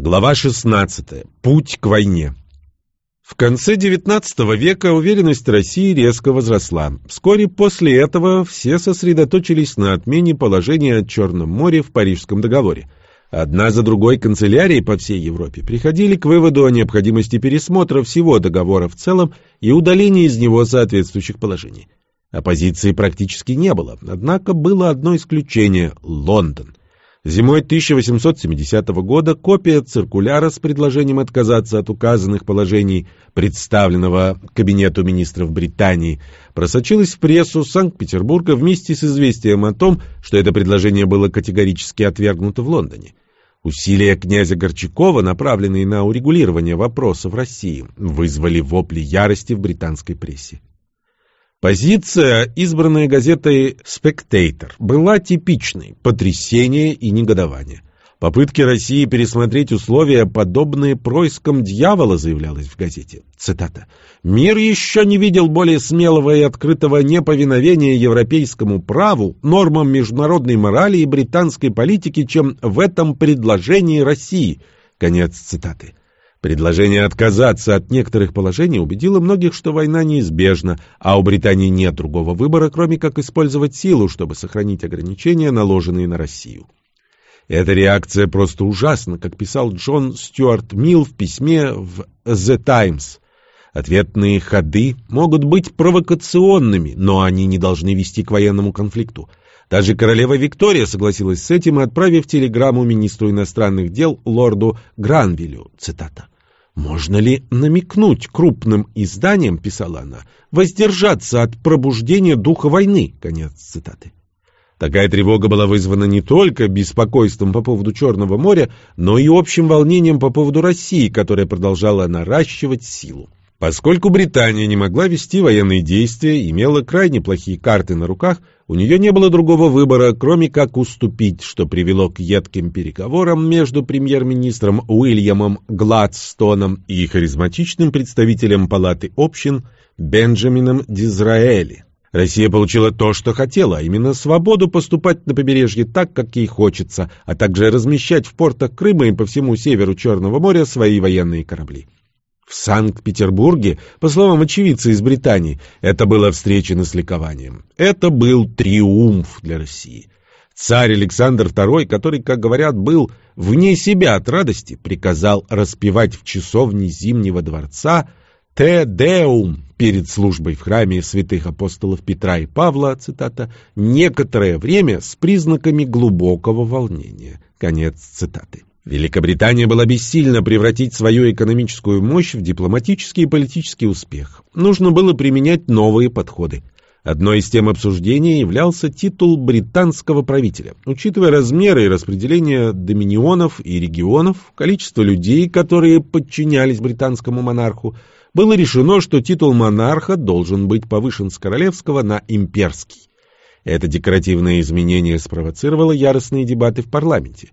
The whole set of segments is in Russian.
Глава 16. Путь к войне. В конце XIX века уверенность России резко возросла. Вскоре после этого все сосредоточились на отмене положения о Черном море в Парижском договоре. Одна за другой канцелярии по всей Европе приходили к выводу о необходимости пересмотра всего договора в целом и удаления из него соответствующих положений. Оппозиции практически не было, однако было одно исключение – Лондон. Зимой 1870 года копия циркуляра с предложением отказаться от указанных положений, представленного Кабинету министров Британии, просочилась в прессу Санкт-Петербурга вместе с известием о том, что это предложение было категорически отвергнуто в Лондоне. Усилия князя Горчакова, направленные на урегулирование вопросов России, вызвали вопли ярости в британской прессе. Позиция, избранная газетой «Спектейтор», была типичной – потрясение и негодование. Попытки России пересмотреть условия, подобные проискам дьявола, заявлялось в газете. Цитата. «Мир еще не видел более смелого и открытого неповиновения европейскому праву, нормам международной морали и британской политики, чем в этом предложении России». Конец цитаты. Предложение отказаться от некоторых положений убедило многих, что война неизбежна, а у Британии нет другого выбора, кроме как использовать силу, чтобы сохранить ограничения, наложенные на Россию. Эта реакция просто ужасна, как писал Джон Стюарт Милл в письме в The Times. Ответные ходы могут быть провокационными, но они не должны вести к военному конфликту. Даже королева Виктория согласилась с этим, отправив телеграмму министру иностранных дел лорду Гранвилю. Цитата. «Можно ли намекнуть крупным изданиям, — писала она, — воздержаться от пробуждения духа войны?» Конец цитаты. Такая тревога была вызвана не только беспокойством по поводу Черного моря, но и общим волнением по поводу России, которая продолжала наращивать силу. Поскольку Британия не могла вести военные действия имела крайне плохие карты на руках, у нее не было другого выбора, кроме как уступить, что привело к едким переговорам между премьер-министром Уильямом Гладстоном и харизматичным представителем Палаты общин Бенджамином Дизраэли. Россия получила то, что хотела, а именно свободу поступать на побережье так, как ей хочется, а также размещать в портах Крыма и по всему северу Черного моря свои военные корабли. В Санкт-Петербурге, по словам очевидца из Британии, это было встречено с ликованием. Это был триумф для России. Царь Александр II, который, как говорят, был вне себя от радости, приказал распевать в часовне Зимнего дворца «Те Деум» перед службой в храме святых апостолов Петра и Павла, цитата, «некоторое время с признаками глубокого волнения». Конец цитаты. Великобритания была бессильна превратить свою экономическую мощь в дипломатический и политический успех. Нужно было применять новые подходы. Одной из тем обсуждения являлся титул британского правителя. Учитывая размеры и распределение доминионов и регионов, количество людей, которые подчинялись британскому монарху, было решено, что титул монарха должен быть повышен с королевского на имперский. Это декоративное изменение спровоцировало яростные дебаты в парламенте.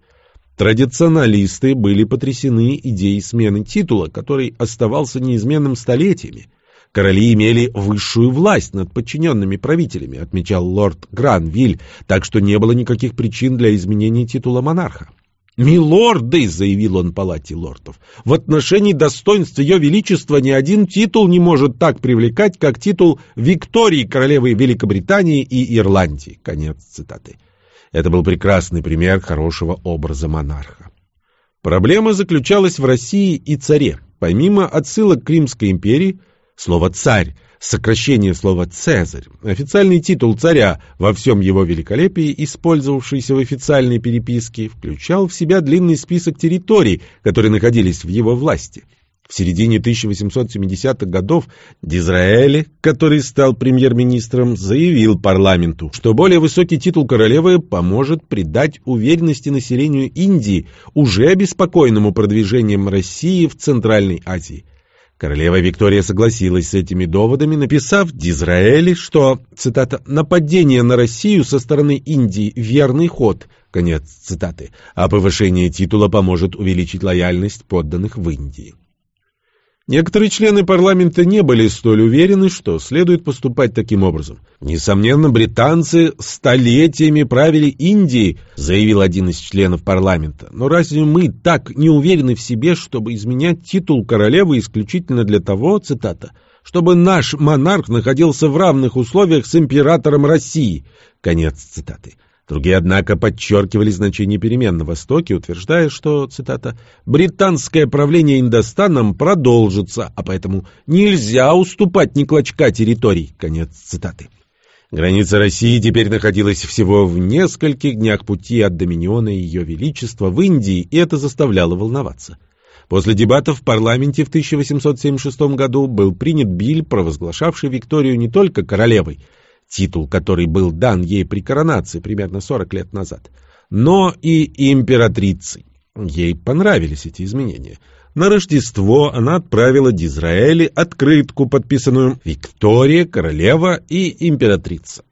Традиционалисты были потрясены идеей смены титула, который оставался неизменным столетиями. Короли имели высшую власть над подчиненными правителями, отмечал лорд Гранвиль, так что не было никаких причин для изменения титула монарха. «Милорды!» — заявил он палате лордов. «В отношении достоинств Ее Величества ни один титул не может так привлекать, как титул Виктории, королевы Великобритании и Ирландии». Конец цитаты. Это был прекрасный пример хорошего образа монарха. Проблема заключалась в России и царе. Помимо отсылок к Римской империи, слово «царь» сокращение слова «цезарь», официальный титул царя во всем его великолепии, использовавшийся в официальной переписке, включал в себя длинный список территорий, которые находились в его власти – в середине 1870-х годов Дизраэли, который стал премьер-министром, заявил парламенту, что более высокий титул королевы поможет придать уверенности населению Индии, уже обеспокоенному продвижением России в Центральной Азии. Королева Виктория согласилась с этими доводами, написав Дизраэли, что, цитата, «нападение на Россию со стороны Индии – верный ход», конец цитаты, а повышение титула поможет увеличить лояльность подданных в Индии. Некоторые члены парламента не были столь уверены, что следует поступать таким образом. Несомненно, британцы столетиями правили Индией, заявил один из членов парламента. Но разве мы так не уверены в себе, чтобы изменять титул королевы исключительно для того, цитата, чтобы наш монарх находился в равных условиях с императором России? Конец цитаты. Другие, однако, подчеркивали значение перемен на Востоке, утверждая, что, цитата, «британское правление Индостаном продолжится, а поэтому нельзя уступать ни клочка территорий». Конец цитаты. Граница России теперь находилась всего в нескольких днях пути от доминиона Ее Величества в Индии, и это заставляло волноваться. После дебатов в парламенте в 1876 году был принят биль, провозглашавший Викторию не только королевой – титул, который был дан ей при коронации примерно 40 лет назад, но и императрицей. Ей понравились эти изменения. На Рождество она отправила Дизраэли открытку, подписанную «Виктория, королева и императрица».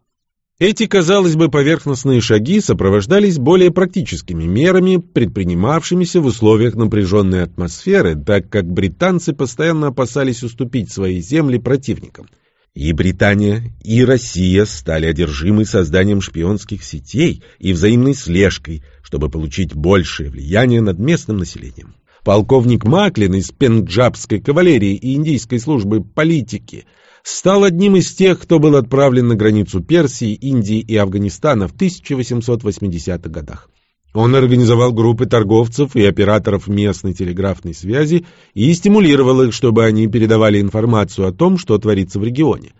Эти, казалось бы, поверхностные шаги сопровождались более практическими мерами, предпринимавшимися в условиях напряженной атмосферы, так как британцы постоянно опасались уступить свои земли противникам – и Британия, и Россия стали одержимы созданием шпионских сетей и взаимной слежкой, чтобы получить большее влияние над местным населением. Полковник Маклин из пенджабской кавалерии и индийской службы политики стал одним из тех, кто был отправлен на границу Персии, Индии и Афганистана в 1880-х годах. Он организовал группы торговцев и операторов местной телеграфной связи и стимулировал их, чтобы они передавали информацию о том, что творится в регионе.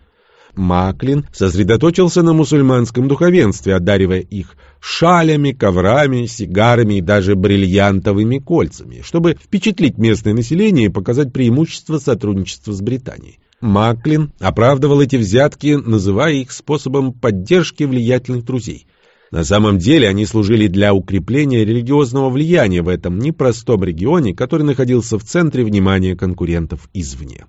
Маклин сосредоточился на мусульманском духовенстве, одаривая их шалями, коврами, сигарами и даже бриллиантовыми кольцами, чтобы впечатлить местное население и показать преимущество сотрудничества с Британией. Маклин оправдывал эти взятки, называя их способом поддержки влиятельных друзей – на самом деле они служили для укрепления религиозного влияния в этом непростом регионе, который находился в центре внимания конкурентов извне.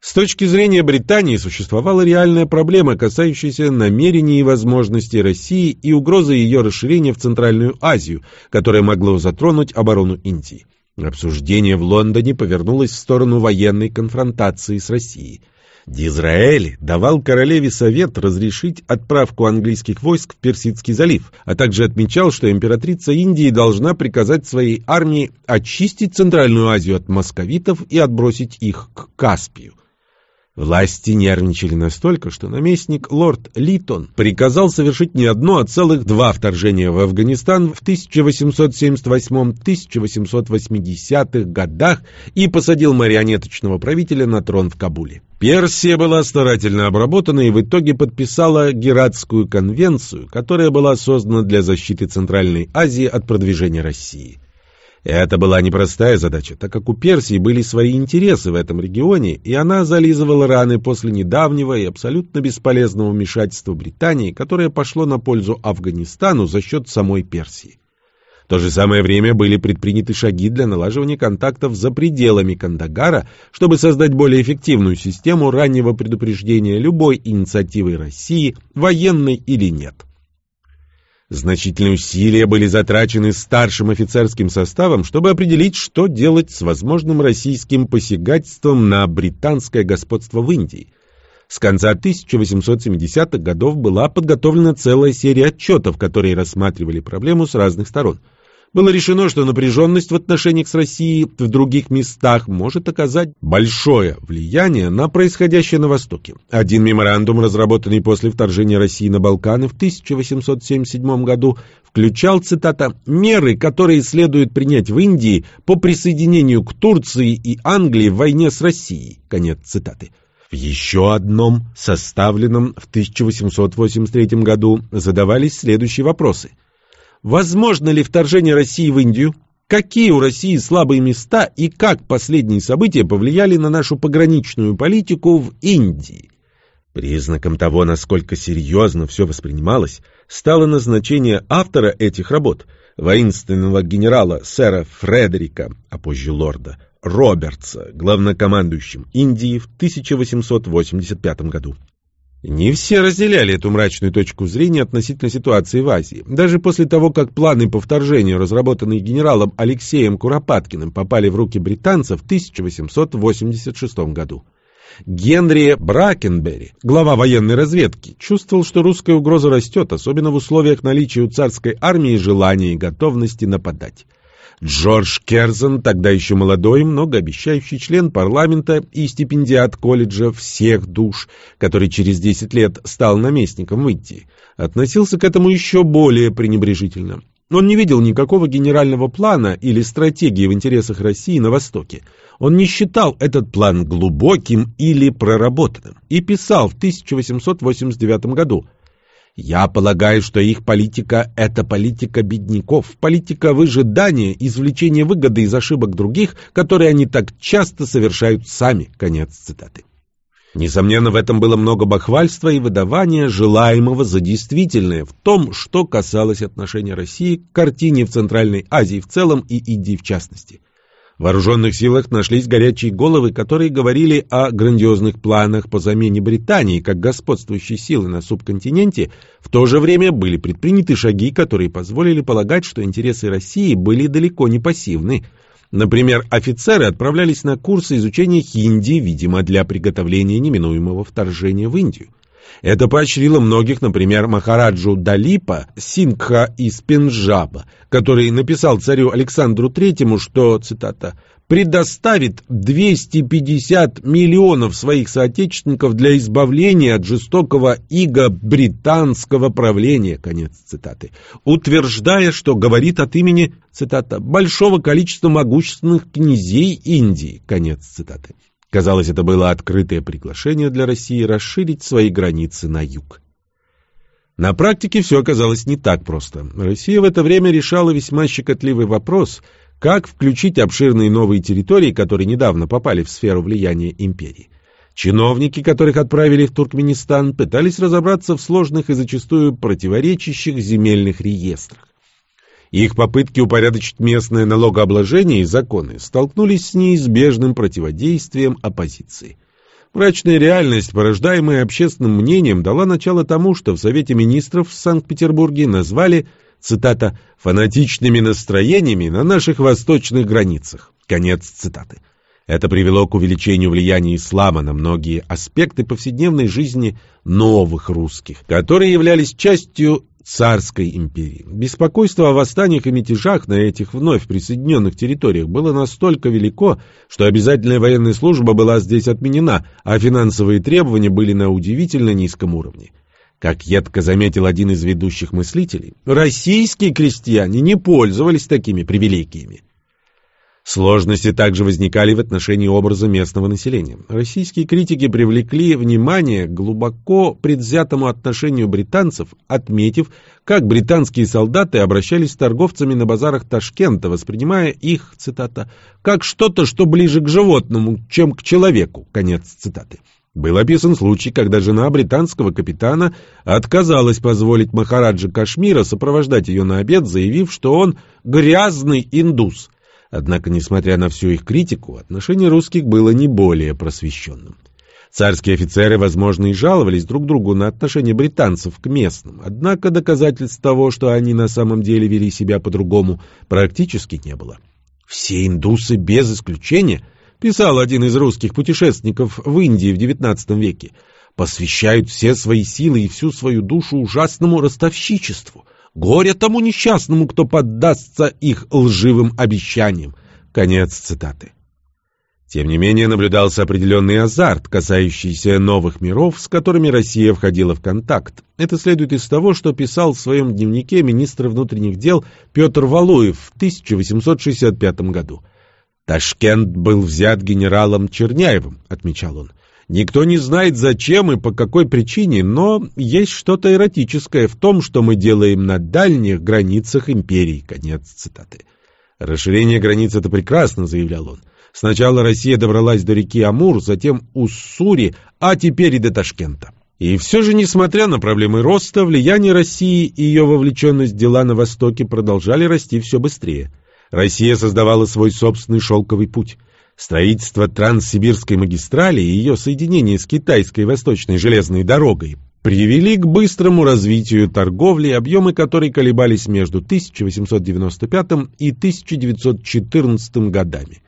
С точки зрения Британии существовала реальная проблема, касающаяся намерений и возможностей России и угрозы ее расширения в Центральную Азию, которая могло затронуть оборону Индии. Обсуждение в Лондоне повернулось в сторону военной конфронтации с Россией – Дизраэль давал королеве совет разрешить отправку английских войск в Персидский залив, а также отмечал, что императрица Индии должна приказать своей армии очистить Центральную Азию от московитов и отбросить их к Каспию. Власти нервничали настолько, что наместник лорд Литон приказал совершить не одно, а целых два вторжения в Афганистан в 1878-1880-х годах и посадил марионеточного правителя на трон в Кабуле. Персия была старательно обработана и в итоге подписала Гератскую конвенцию, которая была создана для защиты Центральной Азии от продвижения России. Это была непростая задача, так как у Персии были свои интересы в этом регионе, и она зализывала раны после недавнего и абсолютно бесполезного вмешательства Британии, которое пошло на пользу Афганистану за счет самой Персии. В то же самое время были предприняты шаги для налаживания контактов за пределами Кандагара, чтобы создать более эффективную систему раннего предупреждения любой инициативы России, военной или нет. Значительные усилия были затрачены старшим офицерским составом, чтобы определить, что делать с возможным российским посягательством на британское господство в Индии. С конца 1870-х годов была подготовлена целая серия отчетов, которые рассматривали проблему с разных сторон – было решено, что напряженность в отношениях с Россией в других местах может оказать большое влияние на происходящее на Востоке. Один меморандум, разработанный после вторжения России на Балканы в 1877 году, включал, цитата, «меры, которые следует принять в Индии по присоединению к Турции и Англии в войне с Россией». Конец цитаты. В еще одном, составленном в 1883 году, задавались следующие вопросы – Возможно ли вторжение России в Индию? Какие у России слабые места и как последние события повлияли на нашу пограничную политику в Индии? Признаком того, насколько серьезно все воспринималось, стало назначение автора этих работ, воинственного генерала сэра Фредерика, а позже лорда, Робертса, главнокомандующим Индии в 1885 году. Не все разделяли эту мрачную точку зрения относительно ситуации в Азии. Даже после того, как планы по вторжению, разработанные генералом Алексеем Куропаткиным, попали в руки британцев в 1886 году. Генри Бракенберри, глава военной разведки, чувствовал, что русская угроза растет, особенно в условиях наличия у царской армии желания и готовности нападать. Джордж Керзон, тогда еще молодой, многообещающий член парламента и стипендиат колледжа всех душ, который через 10 лет стал наместником в относился к этому еще более пренебрежительно. Он не видел никакого генерального плана или стратегии в интересах России на Востоке. Он не считал этот план глубоким или проработанным и писал в 1889 году я полагаю, что их политика – это политика бедняков, политика выжидания, извлечения выгоды из ошибок других, которые они так часто совершают сами. Конец цитаты. Несомненно, в этом было много бахвальства и выдавания желаемого за действительное в том, что касалось отношения России к картине в Центральной Азии в целом и Индии в частности. В вооруженных силах нашлись горячие головы, которые говорили о грандиозных планах по замене Британии как господствующей силы на субконтиненте, в то же время были предприняты шаги, которые позволили полагать, что интересы России были далеко не пассивны. Например, офицеры отправлялись на курсы изучения хинди, видимо, для приготовления неминуемого вторжения в Индию. Это поощрило многих, например, Махараджу Далипа, Сингха из Пенджаба, который написал царю Александру Третьему, что, цитата, «предоставит 250 миллионов своих соотечественников для избавления от жестокого иго британского правления», конец цитаты, утверждая, что говорит от имени, цитата, «большого количества могущественных князей Индии», конец цитаты. Казалось, это было открытое приглашение для России расширить свои границы на юг. На практике все оказалось не так просто. Россия в это время решала весьма щекотливый вопрос, как включить обширные новые территории, которые недавно попали в сферу влияния империи. Чиновники, которых отправили в Туркменистан, пытались разобраться в сложных и зачастую противоречащих земельных реестрах. Их попытки упорядочить местное налогообложение и законы столкнулись с неизбежным противодействием оппозиции. Мрачная реальность, порождаемая общественным мнением, дала начало тому, что в Совете министров в Санкт-Петербурге назвали, цитата, «фанатичными настроениями на наших восточных границах». Конец цитаты. Это привело к увеличению влияния ислама на многие аспекты повседневной жизни новых русских, которые являлись частью царской империи. Беспокойство о восстаниях и мятежах на этих вновь присоединенных территориях было настолько велико, что обязательная военная служба была здесь отменена, а финансовые требования были на удивительно низком уровне. Как едко заметил один из ведущих мыслителей, российские крестьяне не пользовались такими привилегиями. Сложности также возникали в отношении образа местного населения. Российские критики привлекли внимание к глубоко предвзятому отношению британцев, отметив, как британские солдаты обращались с торговцами на базарах Ташкента, воспринимая их, цитата, «как что-то, что ближе к животному, чем к человеку», конец цитаты. Был описан случай, когда жена британского капитана отказалась позволить Махараджа Кашмира сопровождать ее на обед, заявив, что он «грязный индус», Однако, несмотря на всю их критику, отношение русских было не более просвещенным. Царские офицеры, возможно, и жаловались друг другу на отношение британцев к местным, однако доказательств того, что они на самом деле вели себя по-другому, практически не было. «Все индусы без исключения», — писал один из русских путешественников в Индии в XIX веке, «посвящают все свои силы и всю свою душу ужасному ростовщичеству». Горе тому несчастному, кто поддастся их лживым обещаниям. Конец цитаты. Тем не менее, наблюдался определенный азарт, касающийся новых миров, с которыми Россия входила в контакт. Это следует из того, что писал в своем дневнике министр внутренних дел Петр Валуев в 1865 году. «Ташкент был взят генералом Черняевым», — отмечал он. Никто не знает, зачем и по какой причине, но есть что-то эротическое в том, что мы делаем на дальних границах империи. Конец цитаты. Расширение границ — это прекрасно, заявлял он. Сначала Россия добралась до реки Амур, затем Уссури, а теперь и до Ташкента. И все же, несмотря на проблемы роста, влияние России и ее вовлеченность в дела на Востоке продолжали расти все быстрее. Россия создавала свой собственный шелковый путь. Строительство Транссибирской магистрали и ее соединение с китайской восточной железной дорогой привели к быстрому развитию торговли, объемы которой колебались между 1895 и 1914 годами.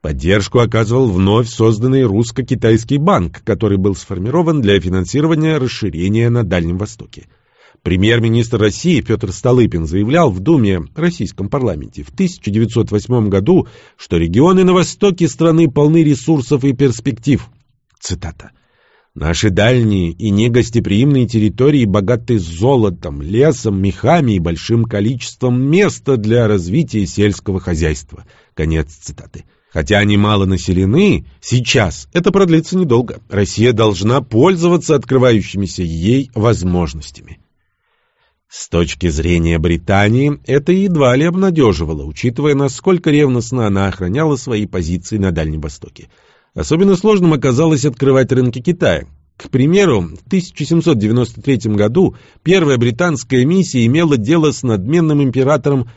Поддержку оказывал вновь созданный русско-китайский банк, который был сформирован для финансирования расширения на Дальнем Востоке. Премьер-министр России Петр Столыпин заявлял в Думе, российском парламенте, в 1908 году, что регионы на востоке страны полны ресурсов и перспектив. Цитата. «Наши дальние и негостеприимные территории богаты золотом, лесом, мехами и большим количеством места для развития сельского хозяйства». Конец цитаты. Хотя они мало населены, сейчас это продлится недолго. Россия должна пользоваться открывающимися ей возможностями. С точки зрения Британии, это едва ли обнадеживало, учитывая, насколько ревностно она охраняла свои позиции на Дальнем Востоке. Особенно сложным оказалось открывать рынки Китая. К примеру, в 1793 году первая британская миссия имела дело с надменным императором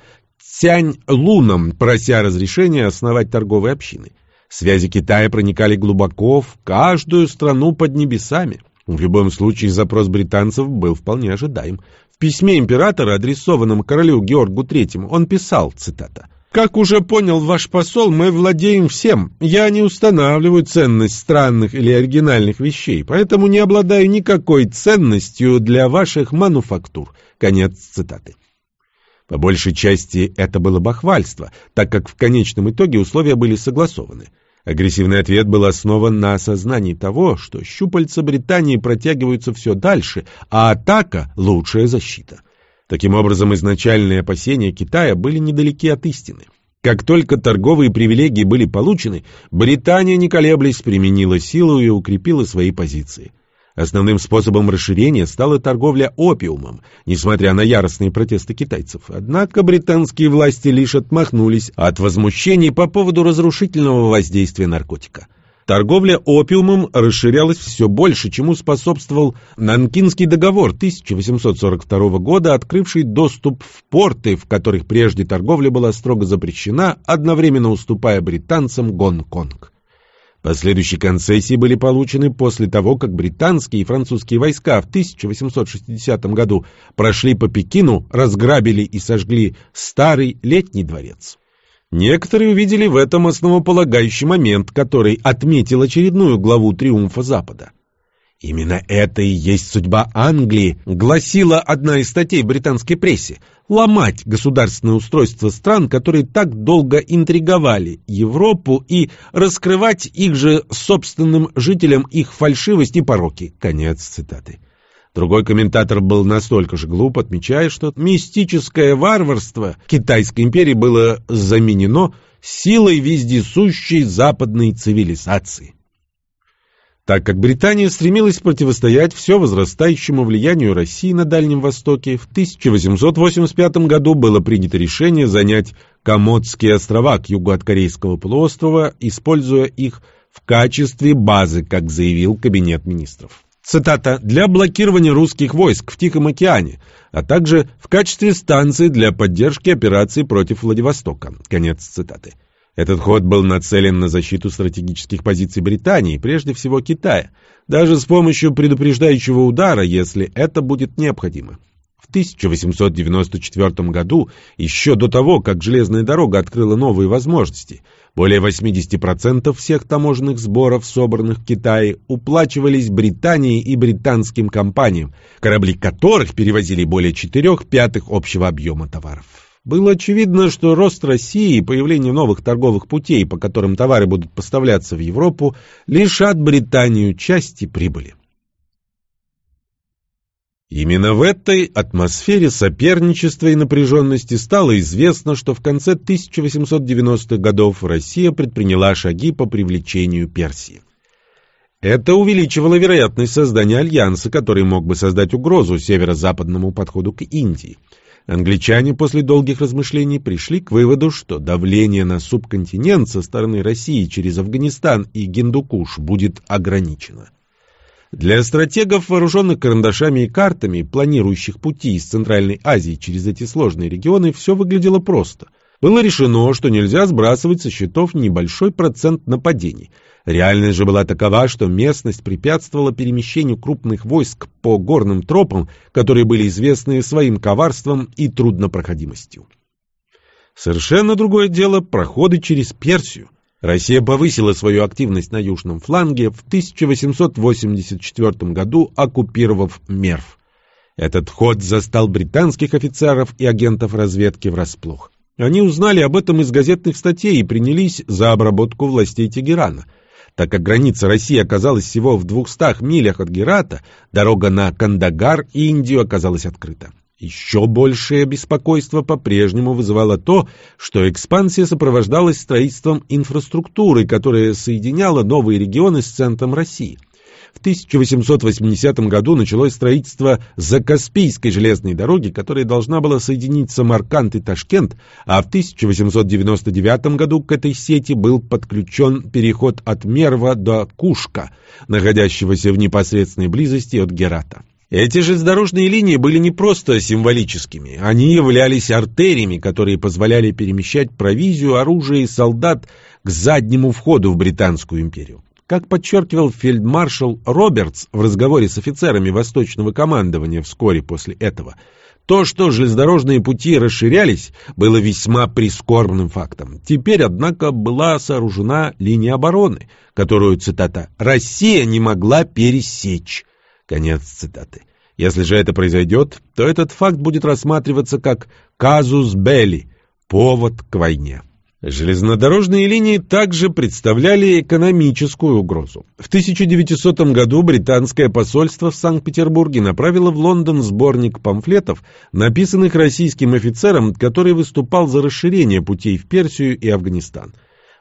Цянь-Луном, прося разрешения основать торговые общины. Связи Китая проникали глубоко в каждую страну под небесами. В любом случае запрос британцев был вполне ожидаем. В письме императора, адресованном королю Георгу III, он писал, цитата, «Как уже понял ваш посол, мы владеем всем. Я не устанавливаю ценность странных или оригинальных вещей, поэтому не обладаю никакой ценностью для ваших мануфактур». Конец цитаты. По большей части это было бахвальство, так как в конечном итоге условия были согласованы. Агрессивный ответ был основан на осознании того, что щупальца Британии протягиваются все дальше, а атака – лучшая защита. Таким образом, изначальные опасения Китая были недалеки от истины. Как только торговые привилегии были получены, Британия, не колеблясь, применила силу и укрепила свои позиции. Основным способом расширения стала торговля опиумом, несмотря на яростные протесты китайцев. Однако британские власти лишь отмахнулись от возмущений по поводу разрушительного воздействия наркотика. Торговля опиумом расширялась все больше, чему способствовал Нанкинский договор 1842 года, открывший доступ в порты, в которых прежде торговля была строго запрещена, одновременно уступая британцам Гонконг. Последующие концессии были получены после того, как британские и французские войска в 1860 году прошли по Пекину, разграбили и сожгли старый летний дворец. Некоторые увидели в этом основополагающий момент, который отметил очередную главу триумфа Запада. Именно это и есть судьба Англии, гласила одна из статей британской прессе. Ломать государственное устройство стран, которые так долго интриговали Европу, и раскрывать их же собственным жителям их фальшивость и пороки. Конец цитаты. Другой комментатор был настолько же глуп, отмечая, что мистическое варварство Китайской империи было заменено силой вездесущей западной цивилизации. Так как Британия стремилась противостоять все возрастающему влиянию России на Дальнем Востоке, в 1885 году было принято решение занять Комодские острова к югу от Корейского полуострова, используя их в качестве базы, как заявил Кабинет министров. Цитата, «для блокирования русских войск в Тихом океане, а также в качестве станции для поддержки операций против Владивостока». Конец цитаты. Этот ход был нацелен на защиту стратегических позиций Британии, прежде всего Китая, даже с помощью предупреждающего удара, если это будет необходимо. В 1894 году, еще до того, как железная дорога открыла новые возможности, более 80% всех таможенных сборов, собранных в Китае, уплачивались Британии и британским компаниям, корабли которых перевозили более 4 пятых общего объема товаров. Было очевидно, что рост России и появление новых торговых путей, по которым товары будут поставляться в Европу, лишат Британию части прибыли. Именно в этой атмосфере соперничества и напряженности стало известно, что в конце 1890-х годов Россия предприняла шаги по привлечению Персии. Это увеличивало вероятность создания альянса, который мог бы создать угрозу северо-западному подходу к Индии – Англичане после долгих размышлений пришли к выводу, что давление на субконтинент со стороны России через Афганистан и Гиндукуш будет ограничено. Для стратегов, вооруженных карандашами и картами, планирующих пути из Центральной Азии через эти сложные регионы, все выглядело просто. Было решено, что нельзя сбрасывать со счетов небольшой процент нападений. Реальность же была такова, что местность препятствовала перемещению крупных войск по горным тропам, которые были известны своим коварством и труднопроходимостью. Совершенно другое дело проходы через Персию. Россия повысила свою активность на южном фланге в 1884 году, оккупировав Мерв. Этот ход застал британских офицеров и агентов разведки врасплох. Они узнали об этом из газетных статей и принялись за обработку властей Тегерана. Так как граница России оказалась всего в 200 милях от Герата, дорога на Кандагар и Индию оказалась открыта. Еще большее беспокойство по-прежнему вызывало то, что экспансия сопровождалась строительством инфраструктуры, которая соединяла новые регионы с центром России. В 1880 году началось строительство Закаспийской железной дороги, которая должна была соединить Самарканд и Ташкент, а в 1899 году к этой сети был подключен переход от Мерва до Кушка, находящегося в непосредственной близости от Герата. Эти железнодорожные линии были не просто символическими, они являлись артериями, которые позволяли перемещать провизию, оружие и солдат к заднему входу в Британскую империю. Как подчеркивал фельдмаршал Робертс в разговоре с офицерами Восточного командования вскоре после этого, то, что железнодорожные пути расширялись, было весьма прискорбным фактом. Теперь, однако, была сооружена линия обороны, которую, цитата, «Россия не могла пересечь». Конец цитаты. Если же это произойдет, то этот факт будет рассматриваться как казус белли, повод к войне. Железнодорожные линии также представляли экономическую угрозу. В 1900 году британское посольство в Санкт-Петербурге направило в Лондон сборник памфлетов, написанных российским офицером, который выступал за расширение путей в Персию и Афганистан.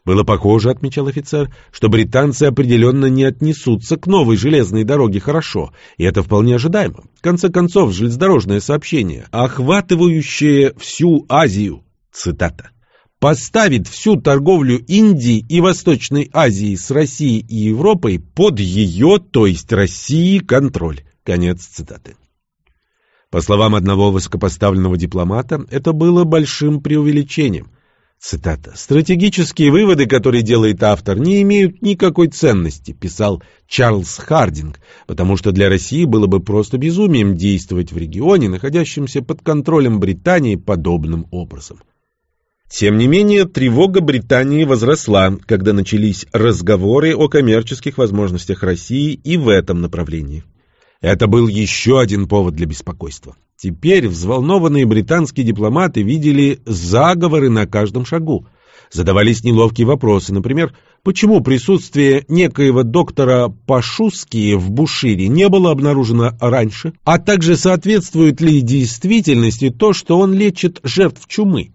Было похоже, отмечал офицер, что британцы определенно не отнесутся к новой железной дороге хорошо, и это вполне ожидаемо. В конце концов, железнодорожное сообщение, охватывающее всю Азию, цитата, поставит всю торговлю Индии и Восточной Азии с Россией и Европой под ее, то есть России, контроль. Конец цитаты. По словам одного высокопоставленного дипломата, это было большим преувеличением. Цитата. «Стратегические выводы, которые делает автор, не имеют никакой ценности», писал Чарльз Хардинг, потому что для России было бы просто безумием действовать в регионе, находящемся под контролем Британии подобным образом. Тем не менее, тревога Британии возросла, когда начались разговоры о коммерческих возможностях России и в этом направлении. Это был еще один повод для беспокойства. Теперь взволнованные британские дипломаты видели заговоры на каждом шагу. Задавались неловкие вопросы, например, почему присутствие некоего доктора Пашуски в Бушире не было обнаружено раньше, а также соответствует ли действительности то, что он лечит жертв чумы.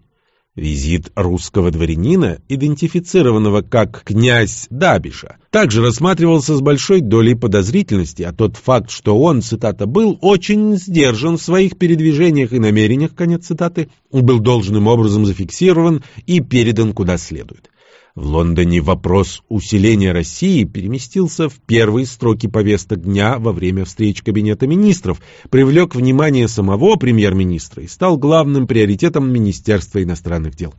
Визит русского дворянина, идентифицированного как князь Дабиша, также рассматривался с большой долей подозрительности, а тот факт, что он, цитата, был очень сдержан в своих передвижениях и намерениях, конец цитаты, был должным образом зафиксирован и передан куда следует. В Лондоне вопрос усиления России переместился в первые строки повесток дня во время встреч Кабинета министров, привлек внимание самого премьер-министра и стал главным приоритетом Министерства иностранных дел.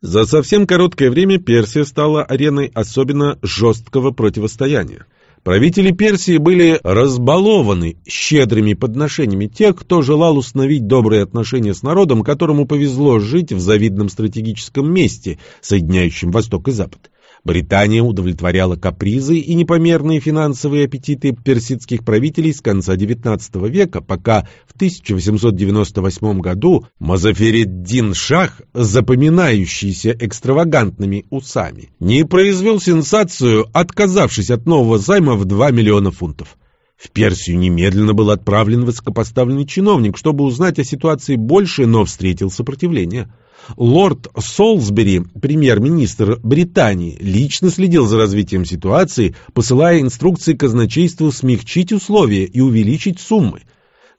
За совсем короткое время Персия стала ареной особенно жесткого противостояния. Правители Персии были разбалованы щедрыми подношениями тех, кто желал установить добрые отношения с народом, которому повезло жить в завидном стратегическом месте, соединяющем Восток и Запад. Британия удовлетворяла капризы и непомерные финансовые аппетиты персидских правителей с конца XIX века, пока в 1898 году Мазафериддин Шах, запоминающийся экстравагантными усами, не произвел сенсацию, отказавшись от нового займа в 2 миллиона фунтов. В Персию немедленно был отправлен высокопоставленный чиновник, чтобы узнать о ситуации больше, но встретил сопротивление. Лорд Солсбери, премьер-министр Британии, лично следил за развитием ситуации, посылая инструкции казначейству смягчить условия и увеличить суммы.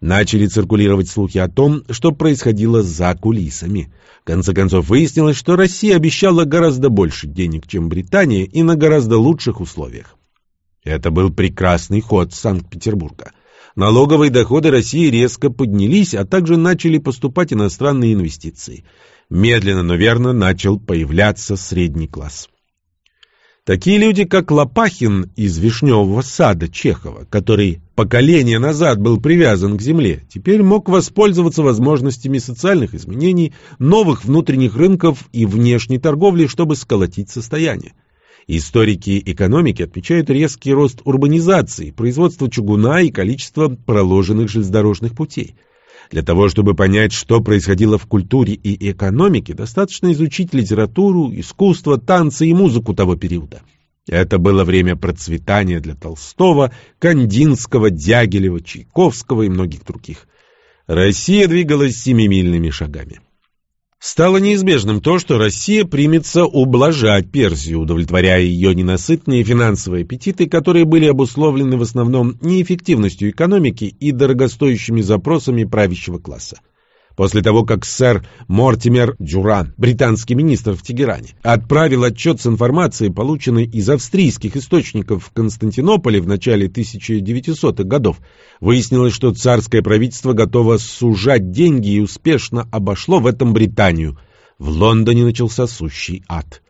Начали циркулировать слухи о том, что происходило за кулисами. В конце концов выяснилось, что Россия обещала гораздо больше денег, чем Британия, и на гораздо лучших условиях. Это был прекрасный ход Санкт-Петербурга. Налоговые доходы России резко поднялись, а также начали поступать иностранные инвестиции. Медленно, но верно начал появляться средний класс. Такие люди, как Лопахин из «Вишневого сада» Чехова, который поколение назад был привязан к земле, теперь мог воспользоваться возможностями социальных изменений, новых внутренних рынков и внешней торговли, чтобы сколотить состояние. Историки экономики отмечают резкий рост урбанизации, производства чугуна и количество проложенных железнодорожных путей – для того, чтобы понять, что происходило в культуре и экономике, достаточно изучить литературу, искусство, танцы и музыку того периода. Это было время процветания для Толстого, Кандинского, Дягилева, Чайковского и многих других. Россия двигалась семимильными шагами. Стало неизбежным то, что Россия примется ублажать Персию, удовлетворяя ее ненасытные финансовые аппетиты, которые были обусловлены в основном неэффективностью экономики и дорогостоящими запросами правящего класса после того, как сэр Мортимер Джуран, британский министр в Тегеране, отправил отчет с информацией, полученной из австрийских источников в Константинополе в начале 1900-х годов, выяснилось, что царское правительство готово сужать деньги и успешно обошло в этом Британию. В Лондоне начался сущий ад.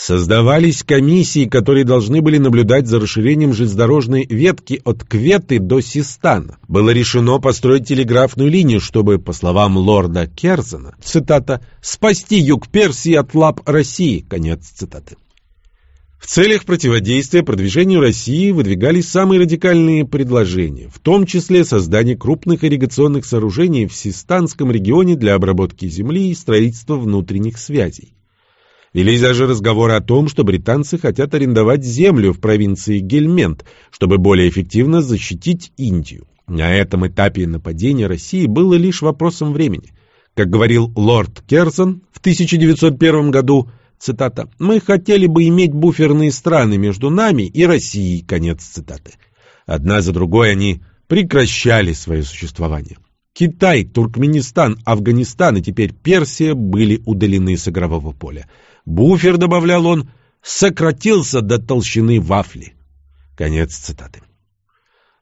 Создавались комиссии, которые должны были наблюдать за расширением железнодорожной ветки от Кветы до Систана. Было решено построить телеграфную линию, чтобы, по словам лорда Керзена, цитата, «спасти юг Персии от лап России», конец цитаты. В целях противодействия продвижению России выдвигались самые радикальные предложения, в том числе создание крупных ирригационных сооружений в Систанском регионе для обработки земли и строительства внутренних связей. Велись даже разговоры о том, что британцы хотят арендовать землю в провинции Гельмент, чтобы более эффективно защитить Индию. На этом этапе нападения России было лишь вопросом времени. Как говорил лорд Керсон в 1901 году, цитата, «Мы хотели бы иметь буферные страны между нами и Россией», конец цитаты. Одна за другой они прекращали свое существование. Китай, Туркменистан, Афганистан и теперь Персия были удалены с игрового поля. Буфер, добавлял он, сократился до толщины вафли. Конец цитаты.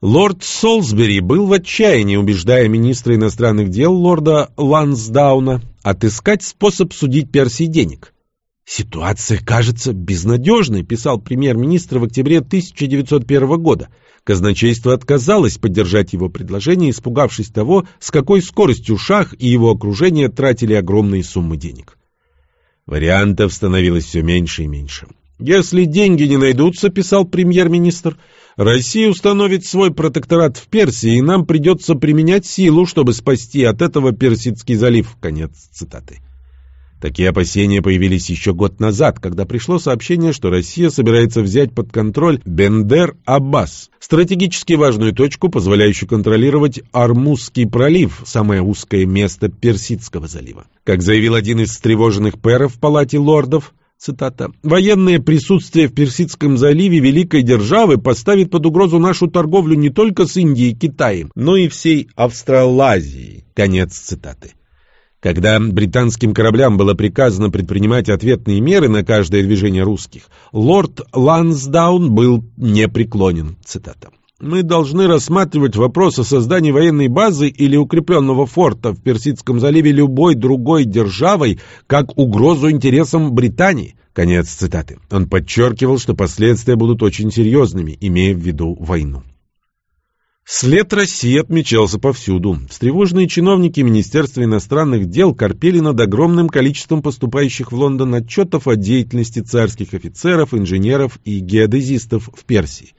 Лорд Солсбери был в отчаянии, убеждая министра иностранных дел лорда Лансдауна отыскать способ судить Персии денег. «Ситуация кажется безнадежной», — писал премьер-министр в октябре 1901 года. Казначейство отказалось поддержать его предложение, испугавшись того, с какой скоростью Шах и его окружение тратили огромные суммы денег. Вариантов становилось все меньше и меньше. «Если деньги не найдутся, — писал премьер-министр, — Россия установит свой протекторат в Персии, и нам придется применять силу, чтобы спасти от этого Персидский залив». Конец цитаты. Такие опасения появились еще год назад, когда пришло сообщение, что Россия собирается взять под контроль Бендер-Аббас, стратегически важную точку, позволяющую контролировать Армузский пролив, самое узкое место Персидского залива. Как заявил один из встревоженных пэров в Палате лордов, цитата, «военное присутствие в Персидском заливе великой державы поставит под угрозу нашу торговлю не только с Индией и Китаем, но и всей Австралазией». Конец цитаты. Когда британским кораблям было приказано предпринимать ответные меры на каждое движение русских, лорд Лансдаун был непреклонен. Цитата. «Мы должны рассматривать вопрос о создании военной базы или укрепленного форта в Персидском заливе любой другой державой как угрозу интересам Британии». Конец цитаты. Он подчеркивал, что последствия будут очень серьезными, имея в виду войну. След России отмечался повсюду. Встревоженные чиновники Министерства иностранных дел корпели над огромным количеством поступающих в Лондон отчетов о деятельности царских офицеров, инженеров и геодезистов в Персии.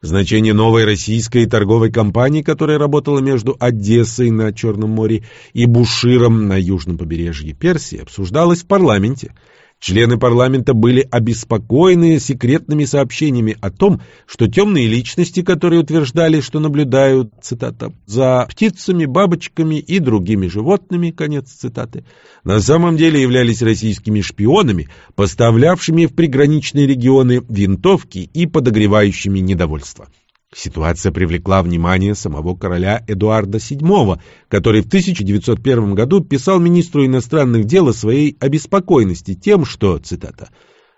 Значение новой российской торговой компании, которая работала между Одессой на Черном море и Буширом на южном побережье Персии, обсуждалось в парламенте – Члены парламента были обеспокоены секретными сообщениями о том, что темные личности, которые утверждали, что наблюдают, цитата, «за птицами, бабочками и другими животными», конец цитаты, на самом деле являлись российскими шпионами, поставлявшими в приграничные регионы винтовки и подогревающими недовольство. Ситуация привлекла внимание самого короля Эдуарда VII, который в 1901 году писал министру иностранных дел о своей обеспокоенности тем, что, цитата,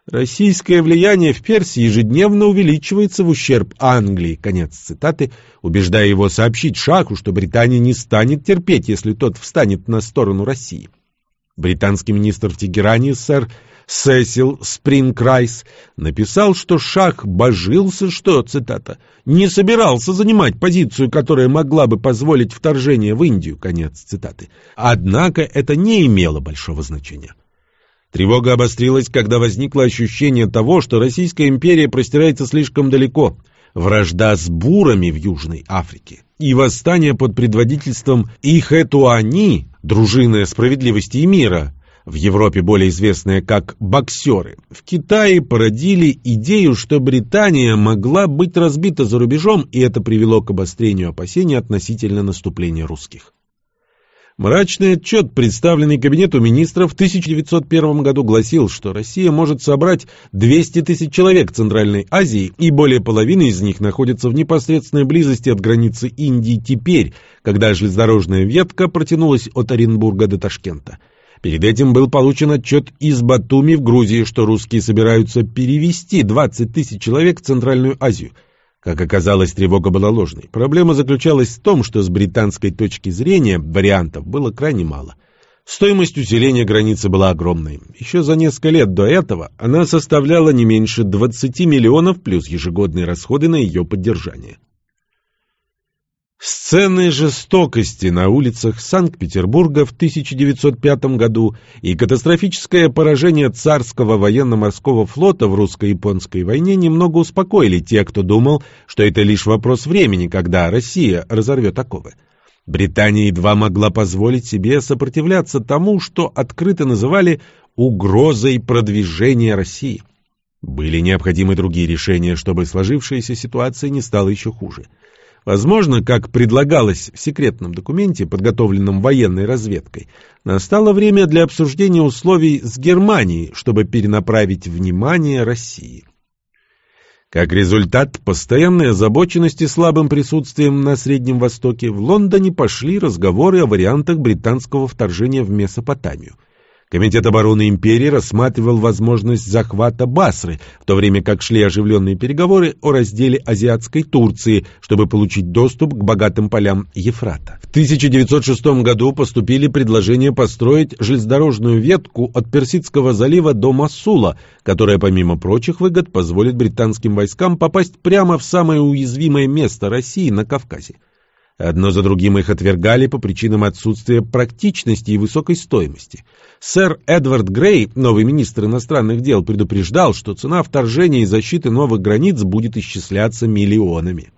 «Российское влияние в Персии ежедневно увеличивается в ущерб Англии», конец цитаты, убеждая его сообщить Шаху, что Британия не станет терпеть, если тот встанет на сторону России. Британский министр в Тегеране, сэр Сесил Спринграйс, написал, что Шах божился, что, цитата, «не собирался занимать позицию, которая могла бы позволить вторжение в Индию», конец цитаты. Однако это не имело большого значения. Тревога обострилась, когда возникло ощущение того, что Российская империя простирается слишком далеко. Вражда с бурами в Южной Африке и восстание под предводительством Ихэтуани, дружины справедливости и мира, в Европе более известная как «боксеры», в Китае породили идею, что Британия могла быть разбита за рубежом, и это привело к обострению опасений относительно наступления русских. Мрачный отчет, представленный Кабинету министров в 1901 году, гласил, что Россия может собрать 200 тысяч человек Центральной Азии, и более половины из них находятся в непосредственной близости от границы Индии теперь, когда железнодорожная ветка протянулась от Оренбурга до Ташкента. Перед этим был получен отчет из Батуми в Грузии, что русские собираются перевести 20 тысяч человек в Центральную Азию – как оказалось, тревога была ложной. Проблема заключалась в том, что с британской точки зрения вариантов было крайне мало. Стоимость усиления границы была огромной. Еще за несколько лет до этого она составляла не меньше 20 миллионов плюс ежегодные расходы на ее поддержание. Сцены жестокости на улицах Санкт-Петербурга в 1905 году и катастрофическое поражение царского военно-морского флота в русско-японской войне немного успокоили тех, кто думал, что это лишь вопрос времени, когда Россия разорвет оковы. Британия едва могла позволить себе сопротивляться тому, что открыто называли угрозой продвижения России. Были необходимы другие решения, чтобы сложившаяся ситуация не стала еще хуже. Возможно, как предлагалось в секретном документе, подготовленном военной разведкой, настало время для обсуждения условий с Германией, чтобы перенаправить внимание России. Как результат постоянной озабоченности слабым присутствием на Среднем Востоке в Лондоне пошли разговоры о вариантах британского вторжения в Месопотамию – Комитет обороны империи рассматривал возможность захвата Басры, в то время как шли оживленные переговоры о разделе азиатской Турции, чтобы получить доступ к богатым полям Ефрата. В 1906 году поступили предложения построить железнодорожную ветку от Персидского залива до Масула, которая, помимо прочих выгод, позволит британским войскам попасть прямо в самое уязвимое место России на Кавказе. Одно за другим их отвергали по причинам отсутствия практичности и высокой стоимости. Сэр Эдвард Грей, новый министр иностранных дел, предупреждал, что цена вторжения и защиты новых границ будет исчисляться миллионами.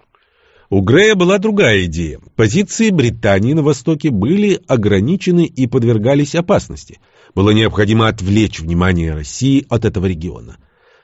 У Грея была другая идея. Позиции Британии на Востоке были ограничены и подвергались опасности. Было необходимо отвлечь внимание России от этого региона.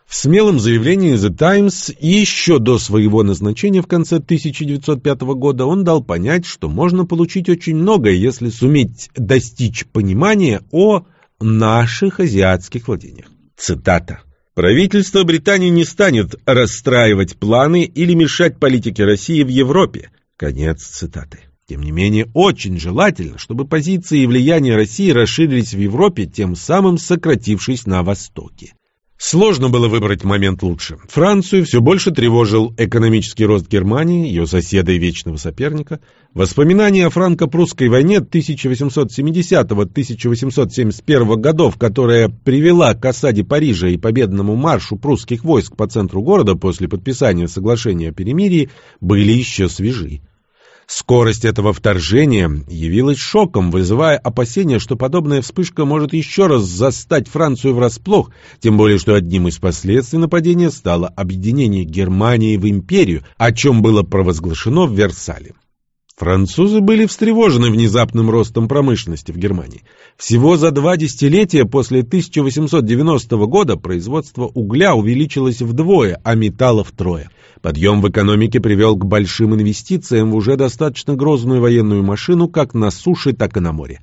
В смелом заявлении The Times еще до своего назначения в конце 1905 года он дал понять, что можно получить очень многое, если суметь достичь понимания о наших азиатских владениях. Цитата. Правительство Британии не станет расстраивать планы или мешать политике России в Европе. Конец цитаты. Тем не менее, очень желательно, чтобы позиции и влияние России расширились в Европе, тем самым сократившись на Востоке. Сложно было выбрать момент лучше. Францию все больше тревожил экономический рост Германии, ее соседа и вечного соперника. Воспоминания о франко-прусской войне 1870-1871 годов, которая привела к осаде Парижа и победному маршу прусских войск по центру города после подписания соглашения о перемирии, были еще свежи. Скорость этого вторжения явилась шоком, вызывая опасения, что подобная вспышка может еще раз застать Францию врасплох, тем более что одним из последствий нападения стало объединение Германии в империю, о чем было провозглашено в Версале. Французы были встревожены внезапным ростом промышленности в Германии. Всего за два десятилетия после 1890 года производство угля увеличилось вдвое, а металла втрое. Подъем в экономике привел к большим инвестициям в уже достаточно грозную военную машину как на суше, так и на море.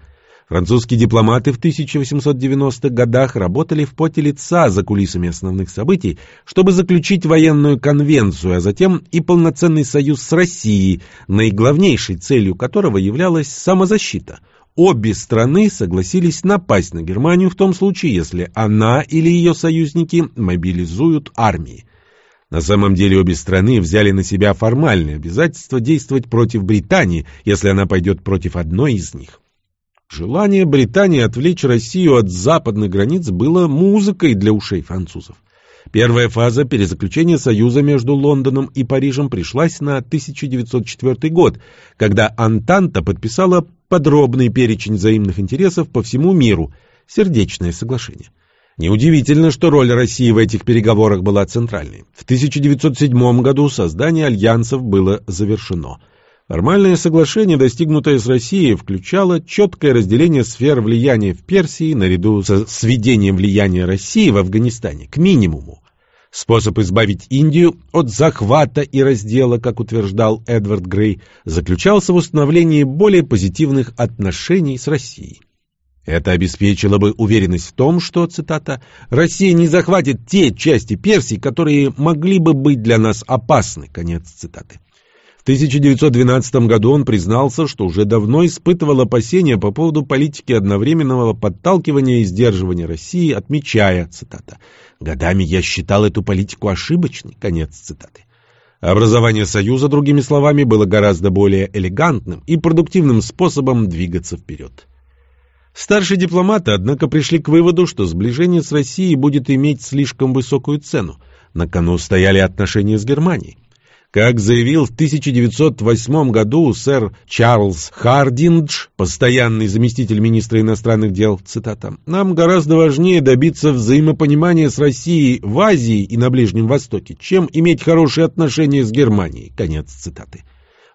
Французские дипломаты в 1890-х годах работали в поте лица за кулисами основных событий, чтобы заключить военную конвенцию, а затем и полноценный союз с Россией, наиглавнейшей целью которого являлась самозащита. Обе страны согласились напасть на Германию в том случае, если она или ее союзники мобилизуют армии. На самом деле обе страны взяли на себя формальное обязательство действовать против Британии, если она пойдет против одной из них. Желание Британии отвлечь Россию от западных границ было музыкой для ушей французов. Первая фаза перезаключения союза между Лондоном и Парижем пришлась на 1904 год, когда Антанта подписала подробный перечень взаимных интересов по всему миру, сердечное соглашение. Неудивительно, что роль России в этих переговорах была центральной. В 1907 году создание альянсов было завершено. Формальное соглашение, достигнутое с Россией, включало четкое разделение сфер влияния в Персии наряду со сведением влияния России в Афганистане к минимуму. Способ избавить Индию от захвата и раздела, как утверждал Эдвард Грей, заключался в установлении более позитивных отношений с Россией. Это обеспечило бы уверенность в том, что, цитата, «Россия не захватит те части Персии, которые могли бы быть для нас опасны», конец цитаты. В 1912 году он признался, что уже давно испытывал опасения по поводу политики одновременного подталкивания и сдерживания России, отмечая, цитата, «Годами я считал эту политику ошибочной», конец цитаты. Образование Союза, другими словами, было гораздо более элегантным и продуктивным способом двигаться вперед. Старшие дипломаты, однако, пришли к выводу, что сближение с Россией будет иметь слишком высокую цену. На кону стояли отношения с Германией. Как заявил в 1908 году сэр Чарльз Хардиндж, постоянный заместитель министра иностранных дел, цитата, «нам гораздо важнее добиться взаимопонимания с Россией в Азии и на Ближнем Востоке, чем иметь хорошие отношения с Германией». Конец цитаты.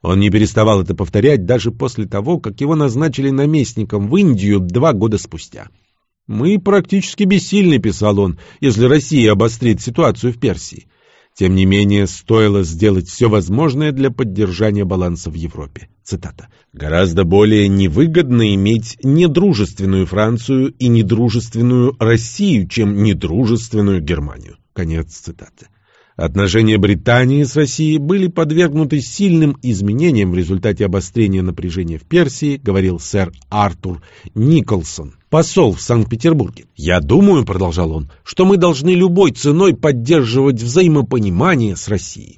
Он не переставал это повторять даже после того, как его назначили наместником в Индию два года спустя. «Мы практически бессильны», — писал он, — «если Россия обострит ситуацию в Персии». Тем не менее, стоило сделать все возможное для поддержания баланса в Европе. Цитата. «Гораздо более невыгодно иметь недружественную Францию и недружественную Россию, чем недружественную Германию». Конец цитаты. Отношения Британии с Россией были подвергнуты сильным изменениям в результате обострения напряжения в Персии, говорил сэр Артур Николсон, посол в Санкт-Петербурге. «Я думаю, — продолжал он, — что мы должны любой ценой поддерживать взаимопонимание с Россией.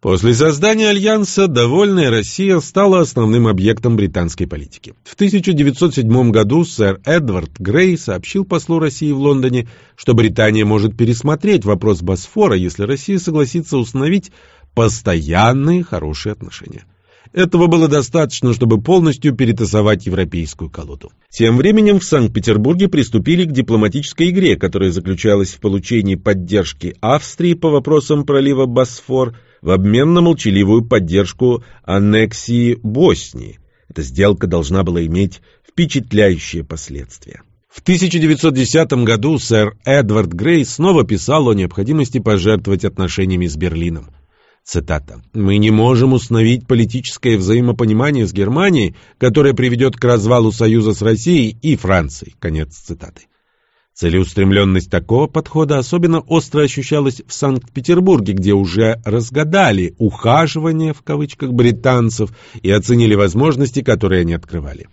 После создания Альянса довольная Россия стала основным объектом британской политики. В 1907 году сэр Эдвард Грей сообщил послу России в Лондоне, что Британия может пересмотреть вопрос Босфора, если Россия согласится установить постоянные хорошие отношения. Этого было достаточно, чтобы полностью перетасовать европейскую колоду. Тем временем в Санкт-Петербурге приступили к дипломатической игре, которая заключалась в получении поддержки Австрии по вопросам пролива Босфор – в обмен на молчаливую поддержку аннексии Боснии. Эта сделка должна была иметь впечатляющие последствия. В 1910 году сэр Эдвард Грей снова писал о необходимости пожертвовать отношениями с Берлином. Цитата. «Мы не можем установить политическое взаимопонимание с Германией, которое приведет к развалу союза с Россией и Францией». Конец цитаты. Целеустремленность такого подхода особенно остро ощущалась в Санкт-Петербурге, где уже разгадали «ухаживание» в кавычках британцев и оценили возможности, которые они открывали.